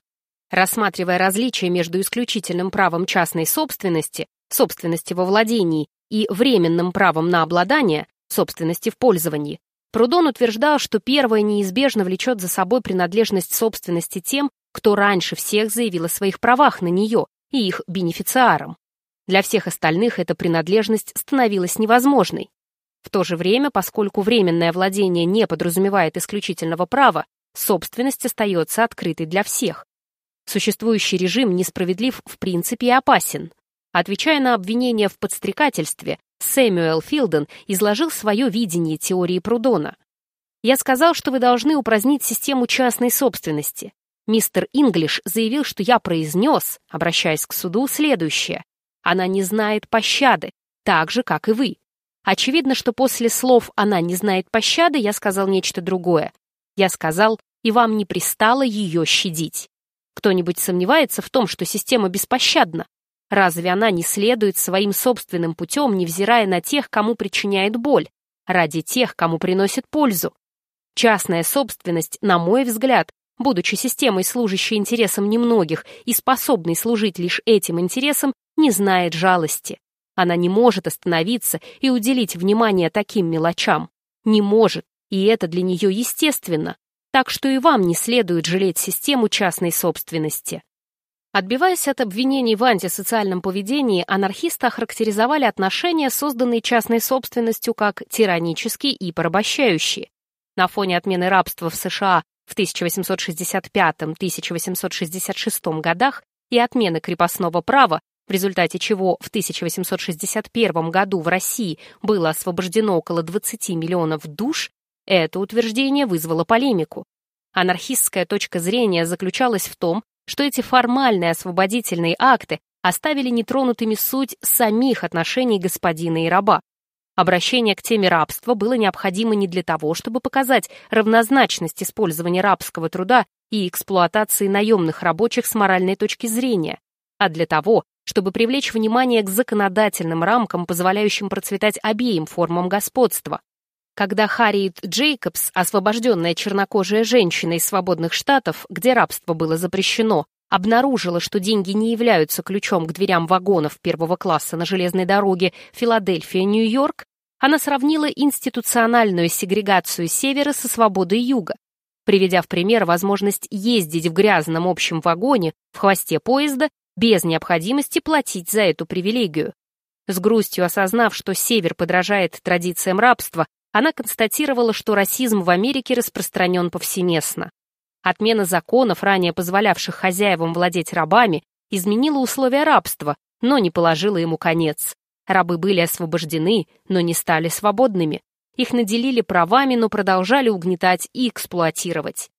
Speaker 1: Рассматривая различия между исключительным правом частной собственности, собственности во владении, и временным правом на обладание, собственности в пользовании, Прудон утверждал, что первое неизбежно влечет за собой принадлежность собственности тем, кто раньше всех заявил о своих правах на нее и их бенефициарам. Для всех остальных эта принадлежность становилась невозможной. В то же время, поскольку временное владение не подразумевает исключительного права, собственность остается открытой для всех. Существующий режим несправедлив в принципе и опасен. Отвечая на обвинения в подстрекательстве, Сэмюэл Филден изложил свое видение теории Прудона. «Я сказал, что вы должны упразднить систему частной собственности. Мистер Инглиш заявил, что я произнес, обращаясь к суду, следующее. Она не знает пощады, так же, как и вы. Очевидно, что после слов «она не знает пощады» я сказал нечто другое. Я сказал, и вам не пристало ее щадить. Кто-нибудь сомневается в том, что система беспощадна? Разве она не следует своим собственным путем, невзирая на тех, кому причиняет боль, ради тех, кому приносит пользу? Частная собственность, на мой взгляд, будучи системой, служащей интересам немногих и способной служить лишь этим интересам, не знает жалости. Она не может остановиться и уделить внимание таким мелочам. Не может, и это для нее естественно. Так что и вам не следует жалеть систему частной собственности. Отбиваясь от обвинений в антисоциальном поведении, анархисты охарактеризовали отношения, созданные частной собственностью, как тиранические и порабощающие. На фоне отмены рабства в США в 1865-1866 годах и отмены крепостного права, в результате чего в 1861 году в России было освобождено около 20 миллионов душ, это утверждение вызвало полемику. Анархистская точка зрения заключалась в том, что эти формальные освободительные акты оставили нетронутыми суть самих отношений господина и раба. Обращение к теме рабства было необходимо не для того, чтобы показать равнозначность использования рабского труда и эксплуатации наемных рабочих с моральной точки зрения, а для того, чтобы привлечь внимание к законодательным рамкам, позволяющим процветать обеим формам господства. Когда Харриет Джейкобс, освобожденная чернокожая женщина из свободных штатов, где рабство было запрещено, обнаружила, что деньги не являются ключом к дверям вагонов первого класса на железной дороге Филадельфия-Нью-Йорк, она сравнила институциональную сегрегацию севера со свободой юга, приведя в пример возможность ездить в грязном общем вагоне в хвосте поезда без необходимости платить за эту привилегию. С грустью осознав, что север подражает традициям рабства, она констатировала, что расизм в Америке распространен повсеместно. Отмена законов, ранее позволявших хозяевам владеть рабами, изменила условия рабства, но не положила ему конец. Рабы были освобождены, но не стали свободными. Их наделили правами, но продолжали угнетать и эксплуатировать.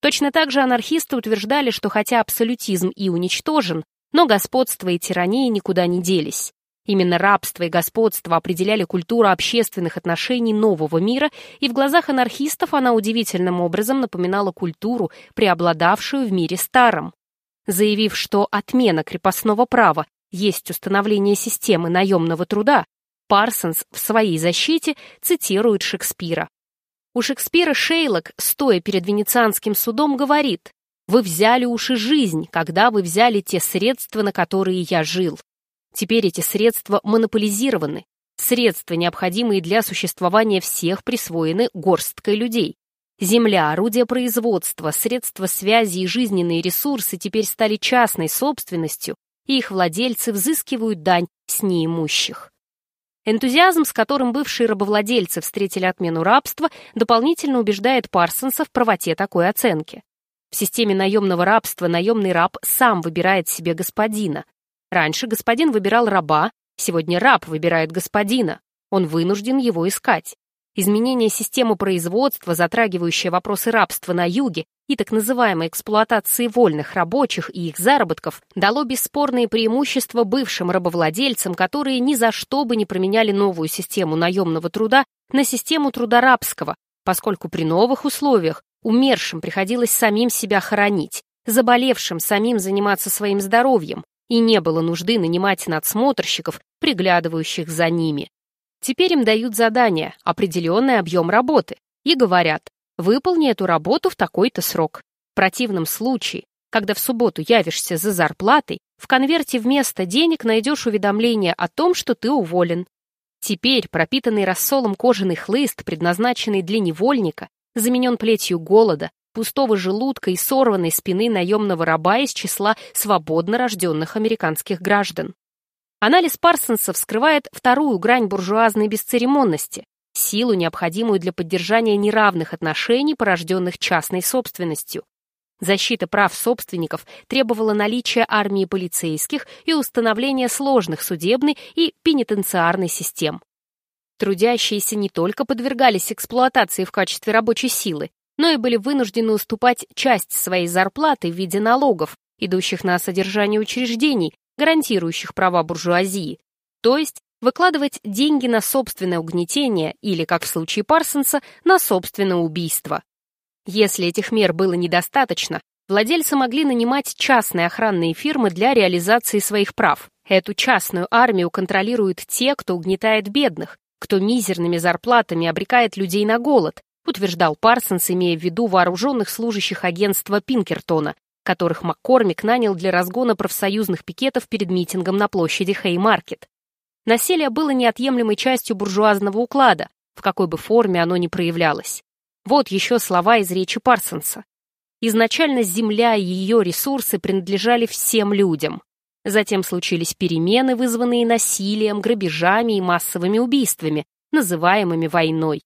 Speaker 1: Точно так же анархисты утверждали, что хотя абсолютизм и уничтожен, но господство и тирания никуда не делись. Именно рабство и господство определяли культуру общественных отношений нового мира, и в глазах анархистов она удивительным образом напоминала культуру, преобладавшую в мире старом. Заявив, что отмена крепостного права есть установление системы наемного труда, Парсонс в своей защите цитирует Шекспира. У Шекспира Шейлок, стоя перед венецианским судом, говорит «Вы взяли уши жизнь, когда вы взяли те средства, на которые я жил. Теперь эти средства монополизированы. Средства, необходимые для существования всех, присвоены горсткой людей. Земля, орудия производства, средства связи и жизненные ресурсы теперь стали частной собственностью, и их владельцы взыскивают дань с неимущих. Энтузиазм, с которым бывшие рабовладельцы встретили отмену рабства, дополнительно убеждает Парсонса в правоте такой оценки. В системе наемного рабства наемный раб сам выбирает себе господина, Раньше господин выбирал раба, сегодня раб выбирает господина. Он вынужден его искать. Изменение системы производства, затрагивающее вопросы рабства на юге и так называемой эксплуатации вольных рабочих и их заработков, дало бесспорные преимущества бывшим рабовладельцам, которые ни за что бы не променяли новую систему наемного труда на систему труда рабского, поскольку при новых условиях умершим приходилось самим себя хоронить, заболевшим самим заниматься своим здоровьем, и не было нужды нанимать надсмотрщиков, приглядывающих за ними. Теперь им дают задание, определенный объем работы, и говорят, выполни эту работу в такой-то срок. В противном случае, когда в субботу явишься за зарплатой, в конверте вместо денег найдешь уведомление о том, что ты уволен. Теперь пропитанный рассолом кожаный хлыст, предназначенный для невольника, заменен плетью голода, пустого желудка и сорванной спины наемного раба из числа свободно рожденных американских граждан. Анализ Парсонса вскрывает вторую грань буржуазной бесцеремонности, силу, необходимую для поддержания неравных отношений, порожденных частной собственностью. Защита прав собственников требовала наличия армии полицейских и установления сложных судебной и пенитенциарной систем. Трудящиеся не только подвергались эксплуатации в качестве рабочей силы, но и были вынуждены уступать часть своей зарплаты в виде налогов, идущих на содержание учреждений, гарантирующих права буржуазии, то есть выкладывать деньги на собственное угнетение или, как в случае Парсонса, на собственное убийство. Если этих мер было недостаточно, владельцы могли нанимать частные охранные фирмы для реализации своих прав. Эту частную армию контролируют те, кто угнетает бедных, кто мизерными зарплатами обрекает людей на голод, утверждал Парсонс, имея в виду вооруженных служащих агентства Пинкертона, которых Маккормик нанял для разгона профсоюзных пикетов перед митингом на площади Хеймаркет. Насилие было неотъемлемой частью буржуазного уклада, в какой бы форме оно ни проявлялось. Вот еще слова из речи Парсонса. Изначально земля и ее ресурсы принадлежали всем людям. Затем случились перемены, вызванные насилием, грабежами и массовыми убийствами, называемыми войной.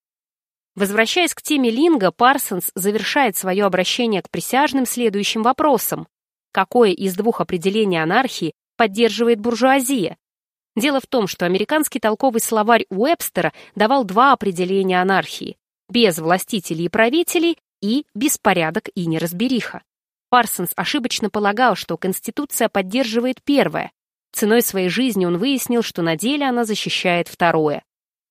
Speaker 1: Возвращаясь к теме Линга, Парсонс завершает свое обращение к присяжным следующим вопросом. Какое из двух определений анархии поддерживает буржуазия? Дело в том, что американский толковый словарь Уэбстера давал два определения анархии – без властителей и правителей и беспорядок и неразбериха. Парсонс ошибочно полагал, что Конституция поддерживает первое. Ценой своей жизни он выяснил, что на деле она защищает второе.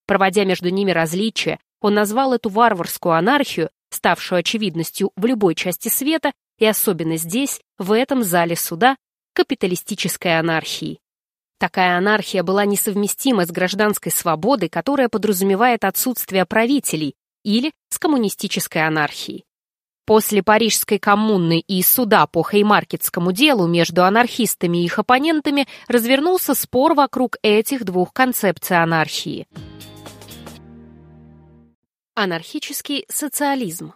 Speaker 1: Проводя между ними различия, он назвал эту варварскую анархию, ставшую очевидностью в любой части света, и особенно здесь, в этом зале суда, капиталистической анархией. Такая анархия была несовместима с гражданской свободой, которая подразумевает отсутствие правителей, или с коммунистической анархией. После Парижской коммуны и суда по Хеймаркетскому делу между анархистами и их оппонентами развернулся спор вокруг этих двух концепций анархии. Анархический социализм.